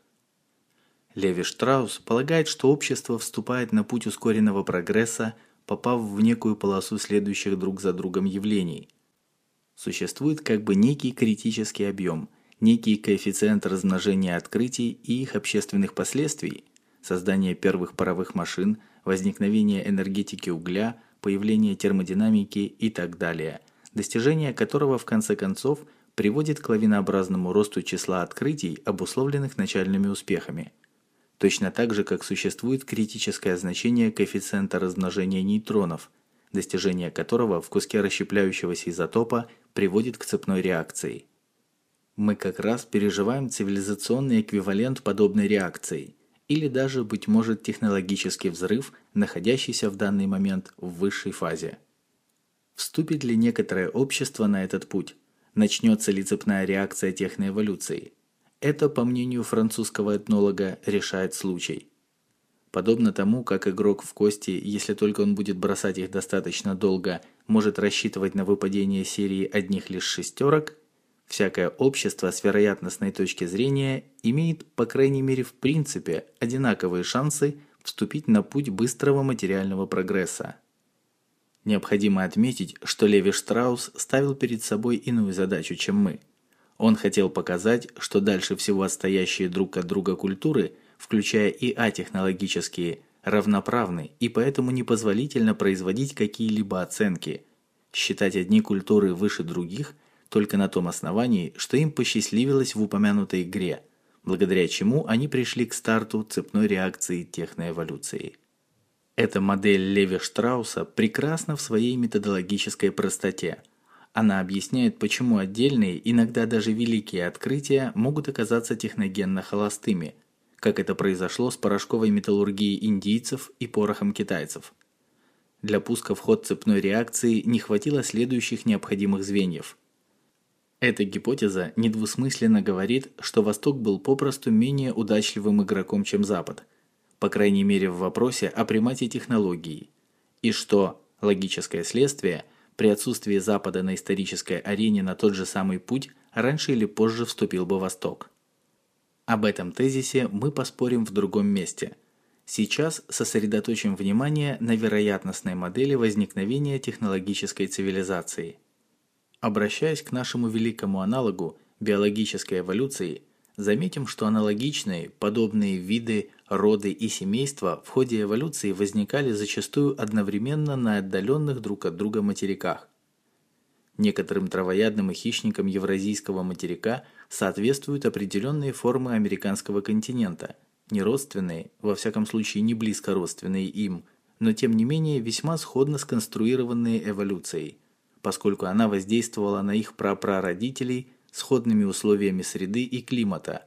Леви Штраус полагает, что общество вступает на путь ускоренного прогресса, попав в некую полосу следующих друг за другом явлений. Существует как бы некий критический объем – некий коэффициент размножения открытий и их общественных последствий, создание первых паровых машин, возникновение энергетики угля, появление термодинамики и так далее, достижение которого в конце концов приводит к лавинообразному росту числа открытий, обусловленных начальными успехами. Точно так же, как существует критическое значение коэффициента размножения нейтронов, достижение которого в куске расщепляющегося изотопа приводит к цепной реакции – мы как раз переживаем цивилизационный эквивалент подобной реакции, или даже, быть может, технологический взрыв, находящийся в данный момент в высшей фазе. Вступит ли некоторое общество на этот путь? Начнется ли цепная реакция техноэволюции? Это, по мнению французского этнолога, решает случай. Подобно тому, как игрок в кости, если только он будет бросать их достаточно долго, может рассчитывать на выпадение серии одних лишь шестерок – Всякое общество с вероятностной точки зрения имеет, по крайней мере в принципе, одинаковые шансы вступить на путь быстрого материального прогресса. Необходимо отметить, что Леви Штраус ставил перед собой иную задачу, чем мы. Он хотел показать, что дальше всего отстоящие друг от друга культуры, включая и атехнологические, равноправны и поэтому непозволительно производить какие-либо оценки, считать одни культуры выше других только на том основании, что им посчастливилось в упомянутой игре, благодаря чему они пришли к старту цепной реакции техноэволюции. Эта модель Леви-Штрауса прекрасна в своей методологической простоте. Она объясняет, почему отдельные, иногда даже великие открытия могут оказаться техногенно холостыми, как это произошло с порошковой металлургией индийцев и порохом китайцев. Для пуска в ход цепной реакции не хватило следующих необходимых звеньев. Эта гипотеза недвусмысленно говорит, что Восток был попросту менее удачливым игроком, чем Запад – по крайней мере в вопросе о примате технологии, и что, логическое следствие, при отсутствии Запада на исторической арене на тот же самый путь раньше или позже вступил бы Восток. Об этом тезисе мы поспорим в другом месте. Сейчас сосредоточим внимание на вероятностной модели возникновения технологической цивилизации. Обращаясь к нашему великому аналогу биологической эволюции, заметим, что аналогичные, подобные виды роды и семейства в ходе эволюции возникали зачастую одновременно на отдаленных друг от друга материках. Некоторым травоядным и хищникам евразийского материка соответствуют определенные формы американского континента, не родственные, во всяком случае не близко родственные им, но тем не менее весьма сходно сконструированные эволюцией, поскольку она воздействовала на их прапрародителей сходными условиями среды и климата –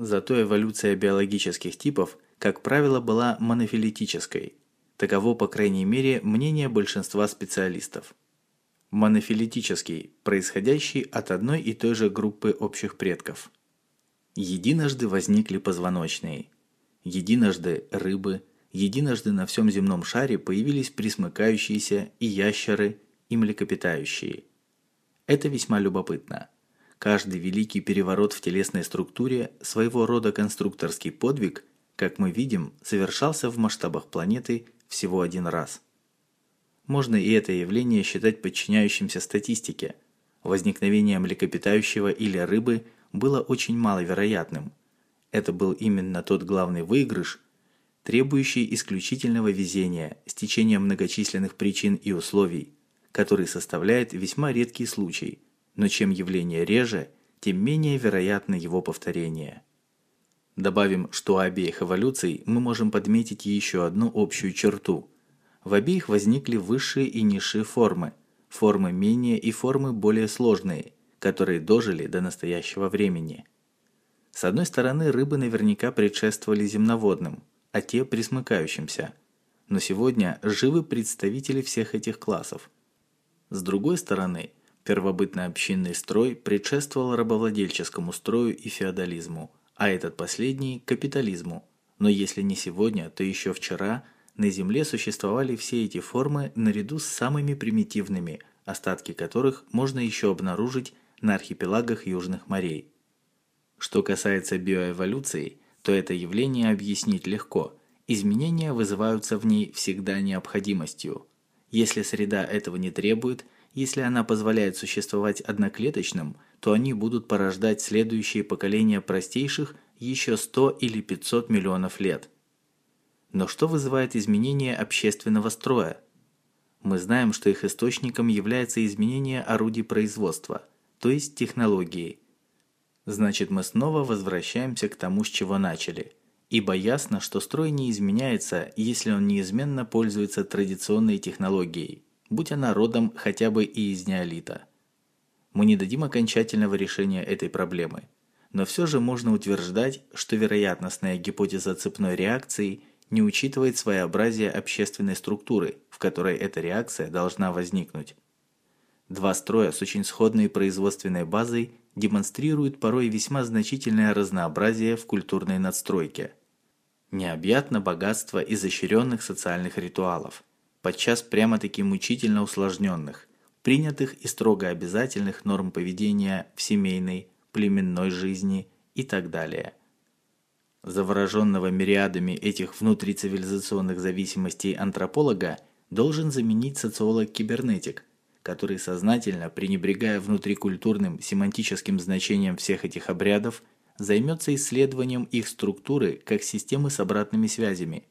Зато эволюция биологических типов, как правило, была монофилетической. Таково, по крайней мере, мнение большинства специалистов. Монофилетический, происходящий от одной и той же группы общих предков. Единожды возникли позвоночные. Единожды рыбы, единожды на всем земном шаре появились присмыкающиеся и ящеры, и млекопитающие. Это весьма любопытно. Каждый великий переворот в телесной структуре, своего рода конструкторский подвиг, как мы видим, совершался в масштабах планеты всего один раз. Можно и это явление считать подчиняющимся статистике. Возникновение млекопитающего или рыбы было очень маловероятным. Это был именно тот главный выигрыш, требующий исключительного везения, стечения многочисленных причин и условий, который составляет весьма редкий случай – но чем явление реже, тем менее вероятно его повторение. Добавим, что у обеих эволюций мы можем подметить еще одну общую черту. В обеих возникли высшие и низшие формы, формы менее и формы более сложные, которые дожили до настоящего времени. С одной стороны, рыбы наверняка предшествовали земноводным, а те присмыкающимся. Но сегодня живы представители всех этих классов. С другой стороны, Первобытный общинный строй предшествовал рабовладельческому строю и феодализму, а этот последний – капитализму. Но если не сегодня, то еще вчера на Земле существовали все эти формы наряду с самыми примитивными, остатки которых можно еще обнаружить на архипелагах южных морей. Что касается биоэволюции, то это явление объяснить легко. Изменения вызываются в ней всегда необходимостью. Если среда этого не требует – если она позволяет существовать одноклеточным, то они будут порождать следующие поколения простейших еще 100 или 500 миллионов лет. Но что вызывает изменение общественного строя? Мы знаем, что их источником является изменение орудий производства, то есть технологии. Значит, мы снова возвращаемся к тому, с чего начали. Ибо ясно, что строй не изменяется, если он неизменно пользуется традиционной технологией будь она родом хотя бы и из неолита. Мы не дадим окончательного решения этой проблемы, но все же можно утверждать, что вероятностная гипотеза цепной реакции не учитывает своеобразие общественной структуры, в которой эта реакция должна возникнуть. Два строя с очень сходной производственной базой демонстрируют порой весьма значительное разнообразие в культурной надстройке. Необъятно богатство изощренных социальных ритуалов – подчас прямо-таки мучительно усложненных, принятых и строго обязательных норм поведения в семейной, племенной жизни и так далее. Завороженного мириадами этих внутрицивилизационных зависимостей антрополога должен заменить социолог-кибернетик, который сознательно, пренебрегая внутрикультурным семантическим значением всех этих обрядов, займется исследованием их структуры как системы с обратными связями –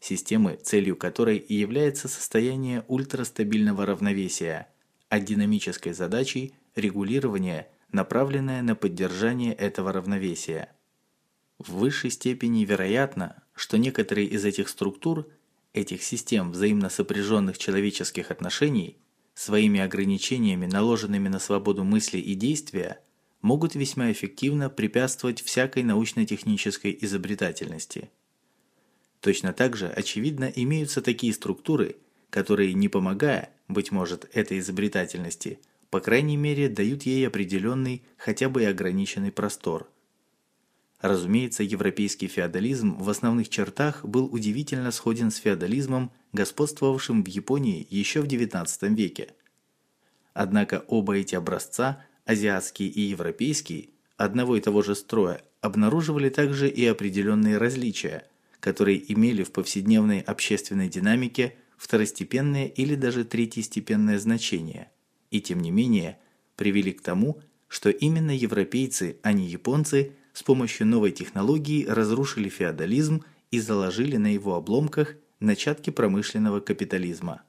системы, целью которой и является состояние ультрастабильного равновесия, а динамической задачей регулирование, направленное на поддержание этого равновесия. В высшей степени вероятно, что некоторые из этих структур, этих систем взаимно сопряженных человеческих отношений, своими ограничениями, наложенными на свободу мысли и действия, могут весьма эффективно препятствовать всякой научно-технической изобретательности. Точно так же, очевидно, имеются такие структуры, которые, не помогая, быть может, этой изобретательности, по крайней мере, дают ей определенный, хотя бы и ограниченный простор. Разумеется, европейский феодализм в основных чертах был удивительно сходен с феодализмом, господствовавшим в Японии еще в XIX веке. Однако оба эти образца, азиатский и европейский, одного и того же строя, обнаруживали также и определенные различия, которые имели в повседневной общественной динамике второстепенное или даже третьестепенное значение – и тем не менее привели к тому, что именно европейцы, а не японцы, с помощью новой технологии разрушили феодализм и заложили на его обломках начатки промышленного капитализма.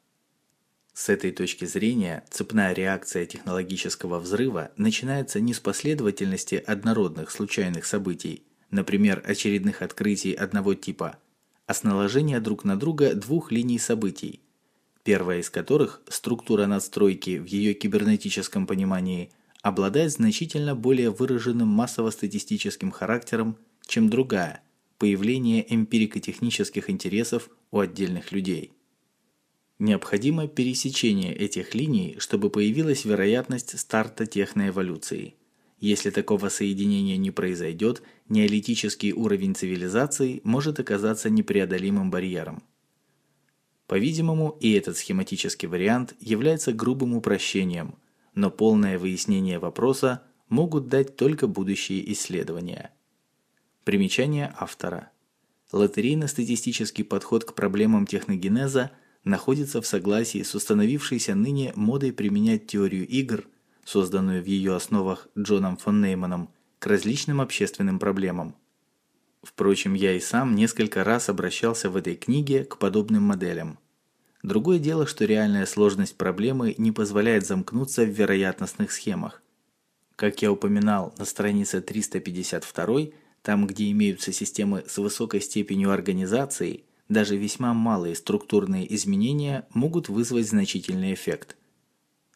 С этой точки зрения цепная реакция технологического взрыва начинается не с последовательности однородных случайных событий, например, очередных открытий одного типа, а с наложения друг на друга двух линий событий – первая из которых, структура надстройки в ее кибернетическом понимании, обладает значительно более выраженным массово-статистическим характером, чем другая, появление эмпирико-технических интересов у отдельных людей. Необходимо пересечение этих линий, чтобы появилась вероятность старта техноэволюции. Если такого соединения не произойдет, неолитический уровень цивилизации может оказаться непреодолимым барьером. По-видимому, и этот схематический вариант является грубым упрощением, но полное выяснение вопроса могут дать только будущие исследования. Примечание автора. Лотерейно-статистический подход к проблемам техногенеза находится в согласии с установившейся ныне модой применять теорию игр, созданную в ее основах Джоном фон Нейманом, к различным общественным проблемам. Впрочем, я и сам несколько раз обращался в этой книге к подобным моделям. Другое дело, что реальная сложность проблемы не позволяет замкнуться в вероятностных схемах. Как я упоминал на странице 352, там, где имеются системы с высокой степенью организации, даже весьма малые структурные изменения могут вызвать значительный эффект.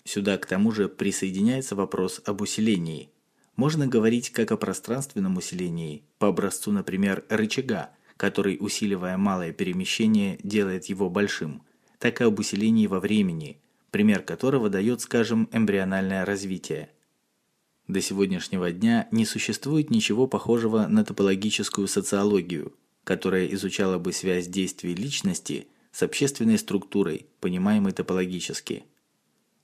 Сюда к тому же присоединяется вопрос об усилении – можно говорить как о пространственном усилении, по образцу, например, рычага, который, усиливая малое перемещение, делает его большим, так и об усилении во времени, пример которого дает, скажем, эмбриональное развитие. До сегодняшнего дня не существует ничего похожего на топологическую социологию, которая изучала бы связь действий личности с общественной структурой, понимаемой топологически.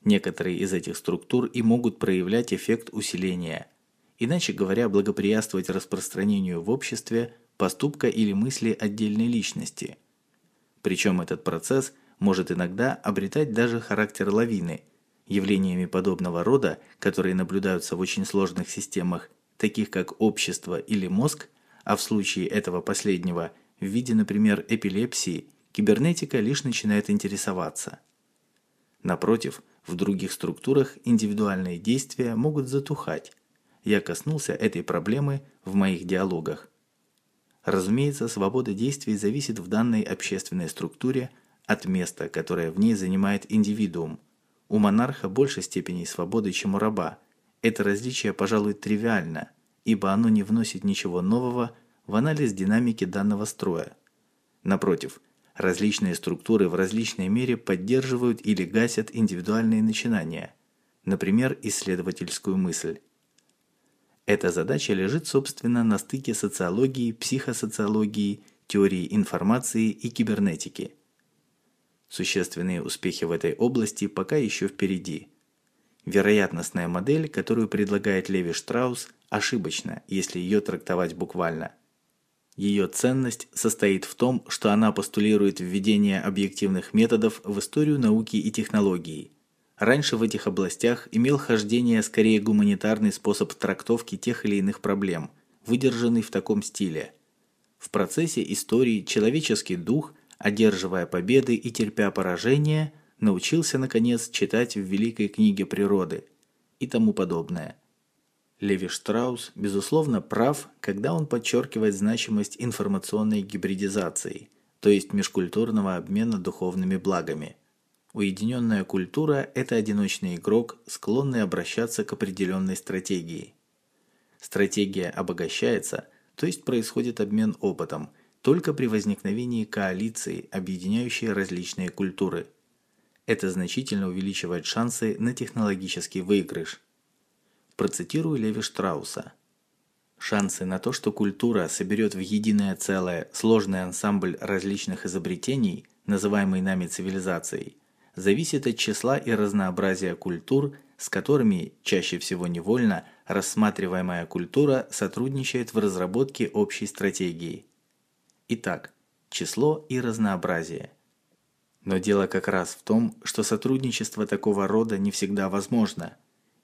Некоторые из этих структур и могут проявлять эффект усиления – иначе говоря, благоприятствовать распространению в обществе поступка или мысли отдельной личности. Причем этот процесс может иногда обретать даже характер лавины. Явлениями подобного рода, которые наблюдаются в очень сложных системах, таких как общество или мозг, а в случае этого последнего в виде, например, эпилепсии, кибернетика лишь начинает интересоваться. Напротив, в других структурах индивидуальные действия могут затухать, я коснулся этой проблемы в моих диалогах. Разумеется, свобода действий зависит в данной общественной структуре от места, которое в ней занимает индивидуум. У монарха больше степеней свободы, чем у раба. Это различие, пожалуй, тривиально, ибо оно не вносит ничего нового в анализ динамики данного строя. Напротив, различные структуры в различной мере поддерживают или гасят индивидуальные начинания, например, исследовательскую мысль. Эта задача лежит, собственно, на стыке социологии, психосоциологии, теории информации и кибернетики. Существенные успехи в этой области пока еще впереди. Вероятностная модель, которую предлагает Леви Штраус, ошибочна, если ее трактовать буквально. Ее ценность состоит в том, что она постулирует введение объективных методов в историю науки и технологий – Раньше в этих областях имел хождение скорее гуманитарный способ трактовки тех или иных проблем, выдержанный в таком стиле. В процессе истории человеческий дух, одерживая победы и терпя поражения, научился наконец читать в великой книге природы и тому подобное. Леви Штраус безусловно прав, когда он подчеркивает значимость информационной гибридизации, то есть межкультурного обмена духовными благами. Уединенная культура это одиночный игрок, склонный обращаться к определенной стратегии. Стратегия обогащается, то есть происходит обмен опытом, только при возникновении коалиции, объединяющей различные культуры. Это значительно увеличивает шансы на технологический выигрыш. Процитирую Леви Штрауса. Шансы на то, что культура соберет в единое целое сложный ансамбль различных изобретений, называемый нами цивилизацией, зависят от числа и разнообразия культур, с которыми, чаще всего невольно, рассматриваемая культура сотрудничает в разработке общей стратегии. Итак, число и разнообразие. Но дело как раз в том, что сотрудничество такого рода не всегда возможно.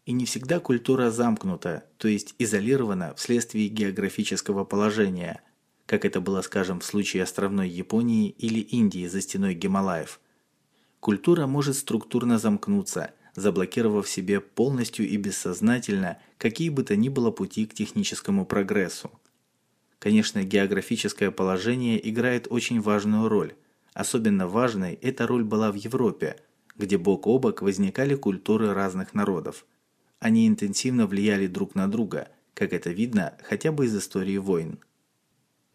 И не всегда культура замкнута, то есть изолирована вследствие географического положения, как это было, скажем, в случае островной Японии или Индии за стеной Гималаев. Культура может структурно замкнуться, заблокировав себе полностью и бессознательно какие бы то ни было пути к техническому прогрессу. Конечно, географическое положение играет очень важную роль. Особенно важной эта роль была в Европе, где бок о бок возникали культуры разных народов. Они интенсивно влияли друг на друга, как это видно хотя бы из истории войн.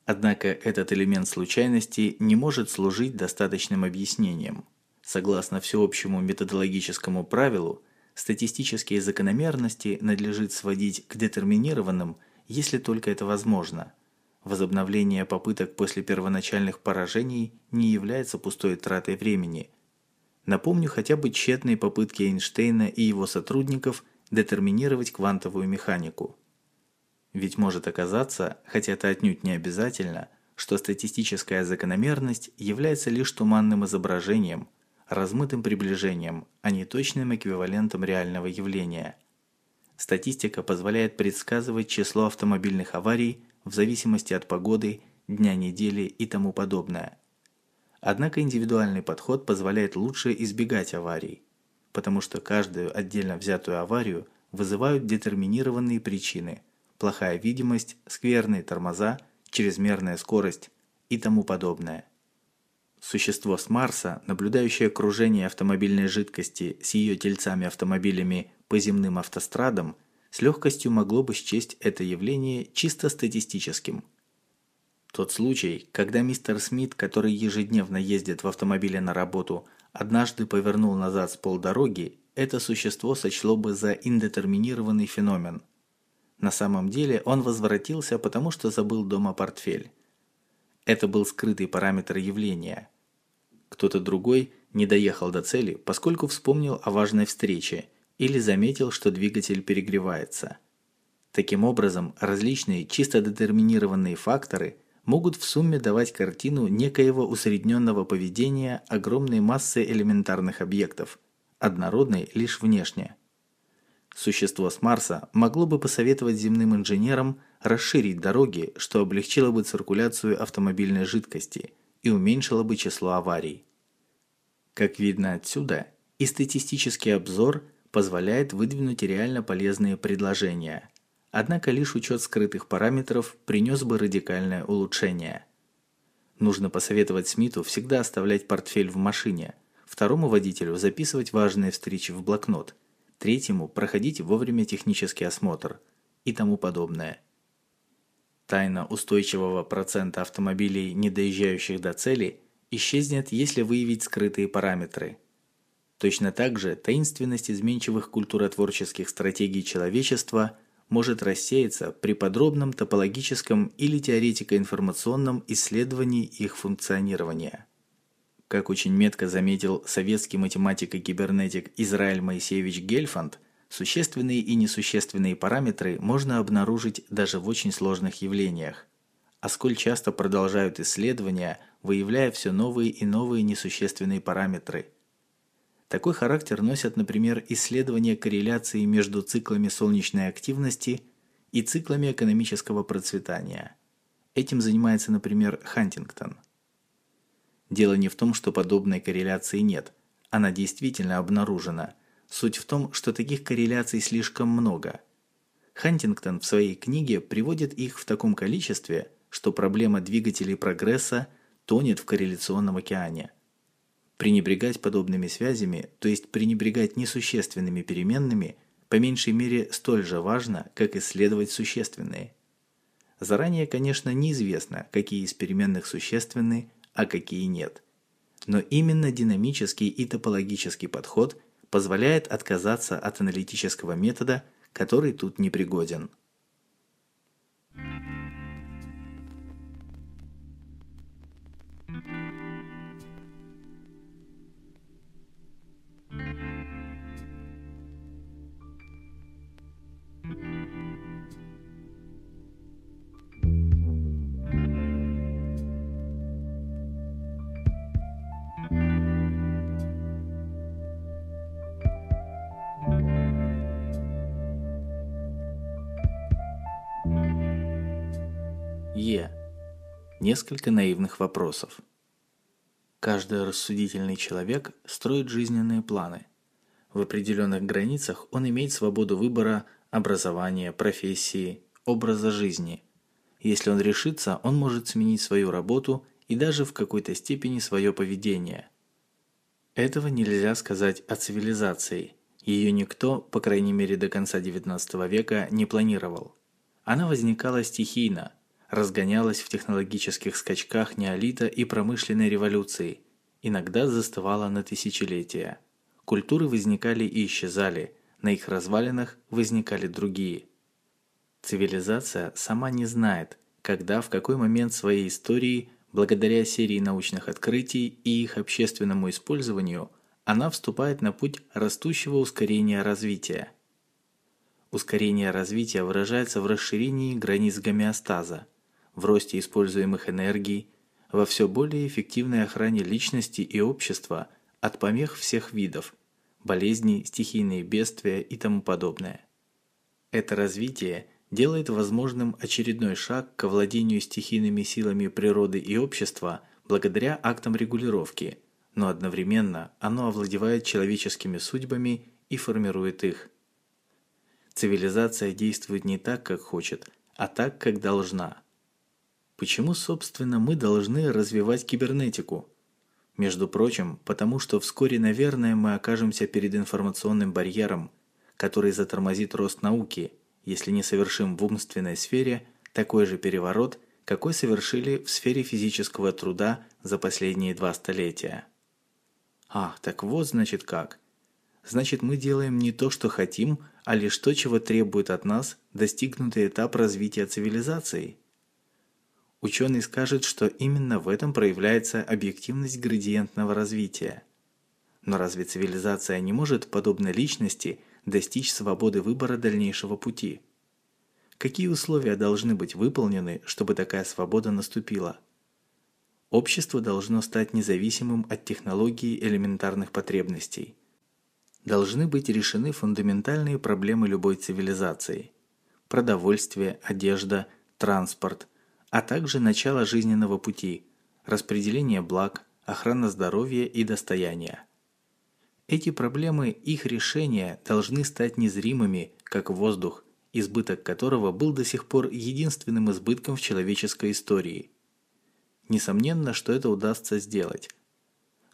Однако этот элемент случайности не может служить достаточным объяснением. Согласно всеобщему методологическому правилу, статистические закономерности надлежит сводить к детерминированным, если только это возможно – Возобновление попыток после первоначальных поражений не является пустой тратой времени. Напомню хотя бы тщетные попытки Эйнштейна и его сотрудников детерминировать квантовую механику. Ведь может оказаться, хотя это отнюдь не обязательно, что статистическая закономерность является лишь туманным изображением, размытым приближением, а не точным эквивалентом реального явления. Статистика позволяет предсказывать число автомобильных аварий в зависимости от погоды, дня недели и тому подобное. Однако индивидуальный подход позволяет лучше избегать аварий, потому что каждую отдельно взятую аварию вызывают детерминированные причины: плохая видимость, скверные тормоза, чрезмерная скорость и тому подобное. Существо с Марса, наблюдающее кружение автомобильной жидкости с ее тельцами-автомобилями по земным автострадам, с легкостью могло бы счесть это явление чисто статистическим. Тот случай, когда мистер Смит, который ежедневно ездит в автомобиле на работу, однажды повернул назад с полдороги, это существо сочло бы за индетерминированный феномен. На самом деле он возвратился, потому что забыл дома портфель. Это был скрытый параметр явления. Кто-то другой не доехал до цели, поскольку вспомнил о важной встрече – или заметил, что двигатель перегревается. Таким образом, различные чисто детерминированные факторы могут в сумме давать картину некоего усредненного поведения огромной массы элементарных объектов, однородной лишь внешне. Существо с Марса могло бы посоветовать земным инженерам расширить дороги, что облегчило бы циркуляцию автомобильной жидкости и уменьшило бы число аварий. Как видно отсюда, и статистический обзор – позволяет выдвинуть реально полезные предложения. Однако лишь учет скрытых параметров принес бы радикальное улучшение. Нужно посоветовать Смиту всегда оставлять портфель в машине, второму водителю записывать важные встречи в блокнот, третьему проходить вовремя технический осмотр и тому подобное. Тайна устойчивого процента автомобилей, не доезжающих до цели, исчезнет, если выявить скрытые параметры – Точно так же таинственность изменчивых культуротворческих стратегий человечества может рассеяться при подробном топологическом или теоретико-информационном исследовании их функционирования. Как очень метко заметил советский математик и кибернетик Израиль Моисеевич Гельфанд, существенные и несущественные параметры можно обнаружить даже в очень сложных явлениях. А сколь часто продолжают исследования, выявляя все новые и новые несущественные параметры – такой характер носят, например, исследования корреляции между циклами солнечной активности и циклами экономического процветания. Этим занимается, например, Хантингтон. Дело не в том, что подобной корреляции нет. Она действительно обнаружена. Суть в том, что таких корреляций слишком много. Хантингтон в своей книге приводит их в таком количестве, что проблема двигателей прогресса тонет в корреляционном океане. Пренебрегать подобными связями, то есть пренебрегать несущественными переменными, по меньшей мере столь же важно, как исследовать существенные. Заранее, конечно, неизвестно, какие из переменных существенны, а какие нет. Но именно динамический и топологический подход позволяет отказаться от аналитического метода, который тут непригоден. Е. Несколько наивных вопросов. Каждый рассудительный человек строит жизненные планы. В определенных границах он имеет свободу выбора образования, профессии, образа жизни. Если он решится, он может сменить свою работу и даже в какой-то степени свое поведение. Этого нельзя сказать о цивилизации. Ее никто, по крайней мере до конца XIX века, не планировал. Она возникала стихийно – разгонялась в технологических скачках неолита и промышленной революции, иногда застывала на тысячелетия. Культуры возникали и исчезали, на их развалинах возникали другие. Цивилизация сама не знает, когда, в какой момент своей истории, благодаря серии научных открытий и их общественному использованию, она вступает на путь растущего ускорения развития. Ускорение развития выражается в расширении границ гомеостаза – в росте используемых энергий, во все более эффективной охране личности и общества от помех всех видов, болезней, стихийные бедствия и тому подобное. Это развитие делает возможным очередной шаг к овладению стихийными силами природы и общества благодаря актам регулировки, но одновременно оно овладевает человеческими судьбами и формирует их. Цивилизация действует не так, как хочет, а так, как должна – Почему, собственно, мы должны развивать кибернетику? Между прочим, потому что вскоре, наверное, мы окажемся перед информационным барьером, который затормозит рост науки, если не совершим в умственной сфере такой же переворот, какой совершили в сфере физического труда за последние два столетия. Ах, так вот значит как. Значит, мы делаем не то, что хотим, а лишь то, чего требует от нас достигнутый этап развития цивилизации – Ученый скажет, что именно в этом проявляется объективность градиентного развития. Но разве цивилизация не может, подобно личности, достичь свободы выбора дальнейшего пути? Какие условия должны быть выполнены, чтобы такая свобода наступила? Общество должно стать независимым от технологии элементарных потребностей. Должны быть решены фундаментальные проблемы любой цивилизации: продовольствие, одежда, транспорт, а также начало жизненного пути, распределение благ, охрана здоровья и достояния. Эти проблемы, их решения должны стать незримыми, как воздух, избыток которого был до сих пор единственным избытком в человеческой истории. Несомненно, что это удастся сделать.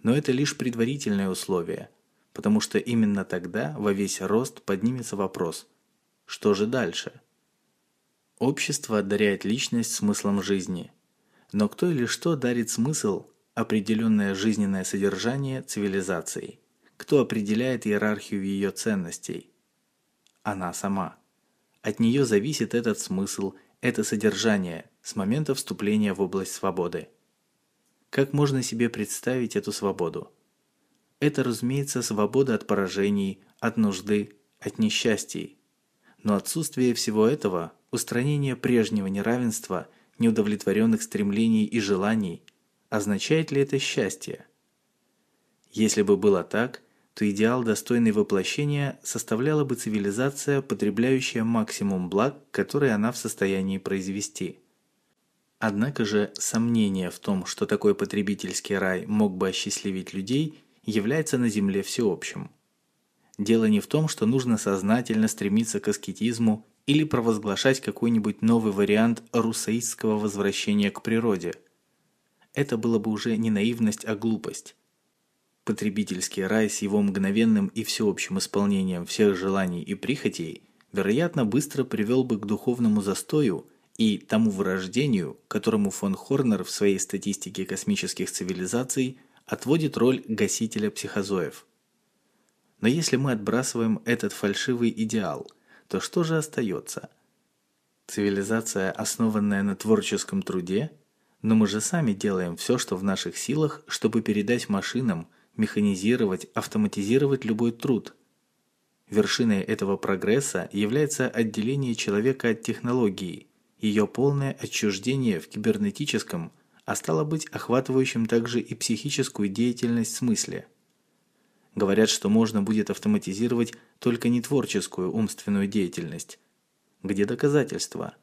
Но это лишь предварительное условие, потому что именно тогда во весь рост поднимется вопрос: что же дальше? Общество одаряет личность смыслом жизни. Но кто или что дарит смысл, определенное жизненное содержание цивилизации? Кто определяет иерархию ее ценностей? Она сама. От нее зависит этот смысл, это содержание с момента вступления в область свободы. Как можно себе представить эту свободу? Это, разумеется, свобода от поражений, от нужды, от несчастий. Но отсутствие всего этого устранение прежнего неравенства, неудовлетворенных стремлений и желаний, означает ли это счастье? Если бы было так, то идеал достойный воплощения составляла бы цивилизация, потребляющая максимум благ, которые она в состоянии произвести. Однако же сомнение в том, что такой потребительский рай мог бы осчастливить людей, является на Земле всеобщим. Дело не в том, что нужно сознательно стремиться к аскетизму или провозглашать какой-нибудь новый вариант руссоистского возвращения к природе. Это было бы уже не наивность, а глупость. Потребительский рай с его мгновенным и всеобщим исполнением всех желаний и прихотей, вероятно, быстро привел бы к духовному застою и тому вырождению, которому фон Хорнер в своей статистике космических цивилизаций отводит роль гасителя психозоев. Но если мы отбрасываем этот фальшивый идеал, то что же остается? Цивилизация, основанная на творческом труде? Но мы же сами делаем все, что в наших силах, чтобы передать машинам, механизировать, автоматизировать любой труд. Вершиной этого прогресса является отделение человека от технологии, ее полное отчуждение в кибернетическом, а стало быть охватывающим также и психическую деятельность смысле – Говорят, что можно будет автоматизировать только не творческую умственную деятельность. Где доказательства?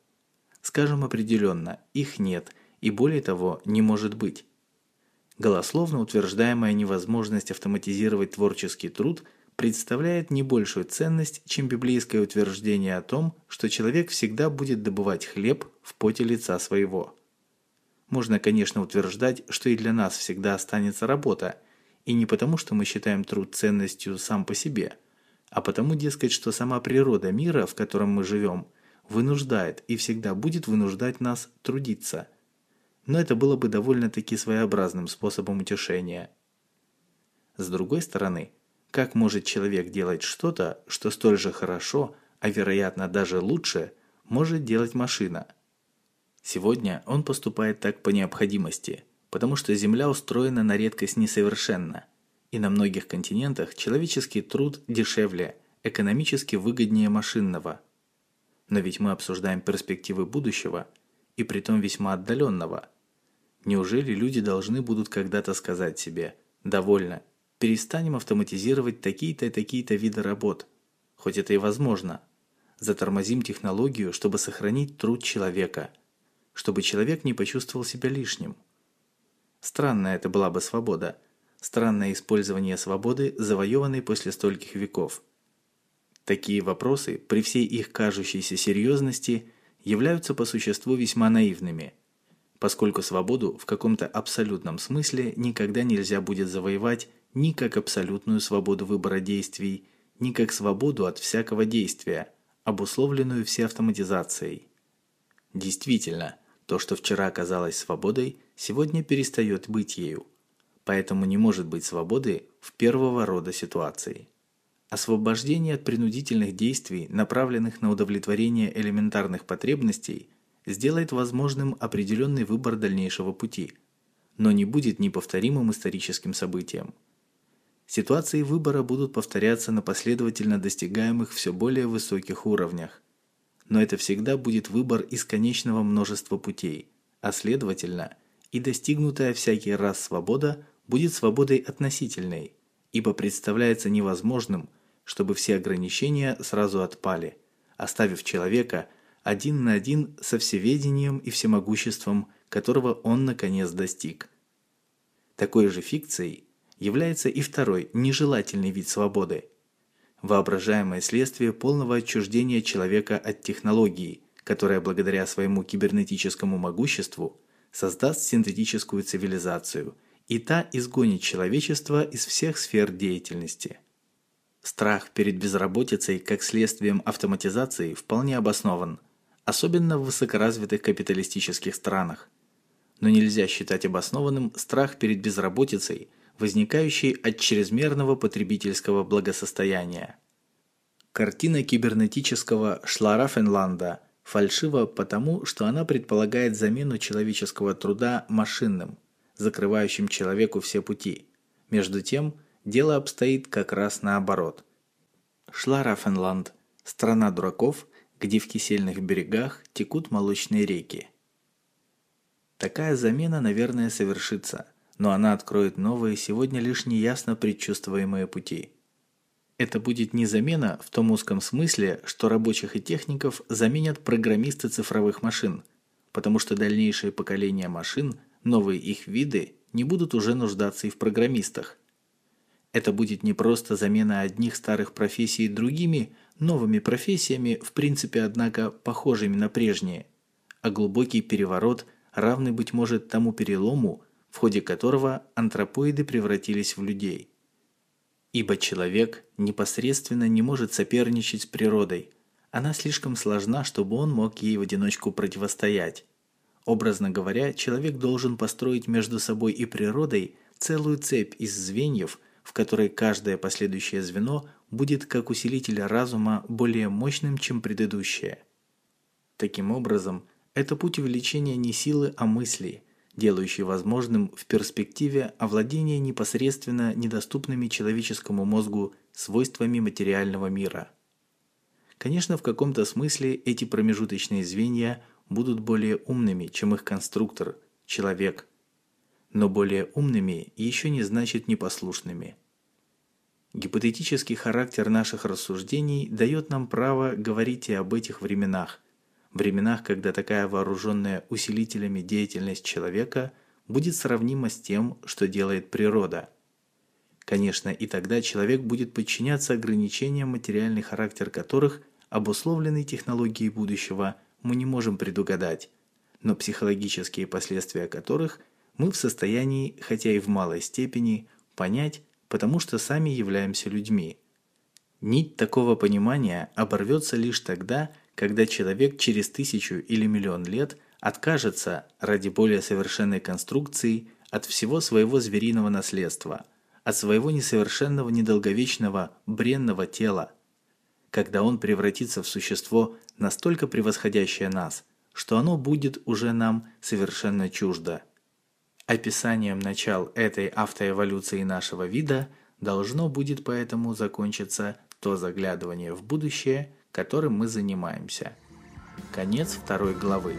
Скажем определенно, их нет, и более того, не может быть. Голословно утверждаемая невозможность автоматизировать творческий труд представляет не большую ценность, чем библейское утверждение о том, что человек всегда будет добывать хлеб в поте лица своего. Можно, конечно, утверждать, что и для нас всегда останется работа – и не потому, что мы считаем труд ценностью сам по себе, а потому, дескать, что сама природа мира, в котором мы живем, вынуждает и всегда будет вынуждать нас трудиться. Но это было бы довольно-таки своеобразным способом утешения. С другой стороны, как может человек делать что-то, что столь же хорошо, а вероятно даже лучше, может делать машина? Сегодня он поступает так по необходимости – потому что Земля устроена на редкость несовершенно, и на многих континентах человеческий труд дешевле, экономически выгоднее машинного. Но ведь мы обсуждаем перспективы будущего, и притом весьма отдаленного. Неужели люди должны будут когда-то сказать себе «довольно, перестанем автоматизировать такие-то и такие-то виды работ», хоть это и возможно. Затормозим технологию, чтобы сохранить труд человека, чтобы человек не почувствовал себя лишним. Странная это была бы свобода. Странное использование свободы, завоеванной после стольких веков. Такие вопросы, при всей их кажущейся серьезности, являются по существу весьма наивными, поскольку свободу в каком-то абсолютном смысле никогда нельзя будет завоевать ни как абсолютную свободу выбора действий, ни как свободу от всякого действия, обусловленную всей автоматизацией. Действительно, то, что вчера казалось свободой, сегодня перестает быть ею. Поэтому не может быть свободы в первого рода ситуации. Освобождение от принудительных действий, направленных на удовлетворение элементарных потребностей, сделает возможным определенный выбор дальнейшего пути, но не будет неповторимым историческим событием. Ситуации выбора будут повторяться на последовательно достигаемых все более высоких уровнях. Но это всегда будет выбор из конечного множества путей, а следовательно – и достигнутая всякий раз свобода будет свободой относительной, ибо представляется невозможным, чтобы все ограничения сразу отпали, оставив человека один на один со всеведением и всемогуществом, которого он наконец достиг. Такой же фикцией является и второй, нежелательный вид свободы – воображаемое следствие полного отчуждения человека от технологии, которая благодаря своему кибернетическому могуществу создаст синтетическую цивилизацию, и та изгонит человечество из всех сфер деятельности. Страх перед безработицей как следствием автоматизации вполне обоснован, особенно в высокоразвитых капиталистических странах. Но нельзя считать обоснованным страх перед безработицей, возникающий от чрезмерного потребительского благосостояния. Картина кибернетического Шларафенланда – Фальшива потому, что она предполагает замену человеческого труда машинным, закрывающим человеку все пути. Между тем, дело обстоит как раз наоборот. Шла Рафенланд, страна дураков, где в кисельных берегах текут молочные реки. Такая замена, наверное, совершится, но она откроет новые, сегодня лишь неясно предчувствуемые пути. Это будет не замена в том узком смысле, что рабочих и техников заменят программисты цифровых машин. потому что дальнейшие поколения машин, новые их виды, не будут уже нуждаться и в программистах. Это будет не просто замена одних старых профессий другими, новыми профессиями, в принципе, однако, похожими на прежние, а глубокий переворот, равный, быть может, тому перелому, в ходе которого антропоиды превратились в людей. Ибо человек непосредственно не может соперничать с природой, она слишком сложна, чтобы он мог ей в одиночку противостоять. Образно говоря, человек должен построить между собой и природой целую цепь из звеньев, в которой каждое последующее звено будет как усилитель разума более мощным, чем предыдущее. Таким образом, это путь увеличения не силы, а мысли, делающий возможным в перспективе овладение непосредственно недоступными человеческому мозгу свойствами материального мира. Конечно, в каком-то смысле эти промежуточные звенья будут более умными, чем их конструктор, человек. Но более умными еще не значит непослушными. Гипотетический характер наших рассуждений дает нам право говорить и об этих временах, временах, когда такая вооруженная усилителями деятельность человека будет сравнима с тем, что делает природа. Конечно, и тогда человек будет подчиняться ограничениям, материальный характер которых, обусловленный технологией будущего, мы не можем предугадать, но психологические последствия которых мы в состоянии, хотя и в малой степени, понять, потому что сами являемся людьми. Нить такого понимания оборвется лишь тогда, когда человек через тысячу или миллион лет откажется ради более совершенной конструкции от всего своего звериного наследства, от своего несовершенного недолговечного бренного тела, когда он превратится в существо, настолько превосходящее нас, что оно будет уже нам совершенно чуждо. Описанием начал этой автоэволюции нашего вида должно будет поэтому закончиться то заглядывание в будущее, которым мы занимаемся. Конец второй главы.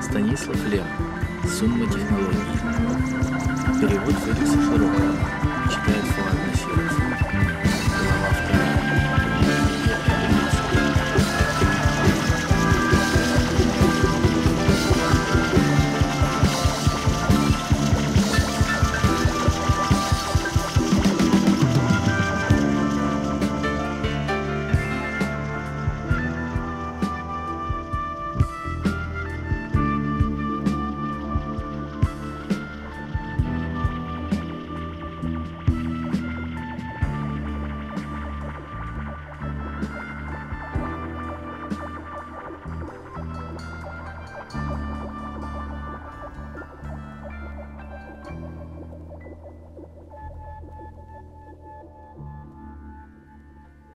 Станислав Лем. Сумма технологий. Перевод Феликса Широкого. Читает Флаг.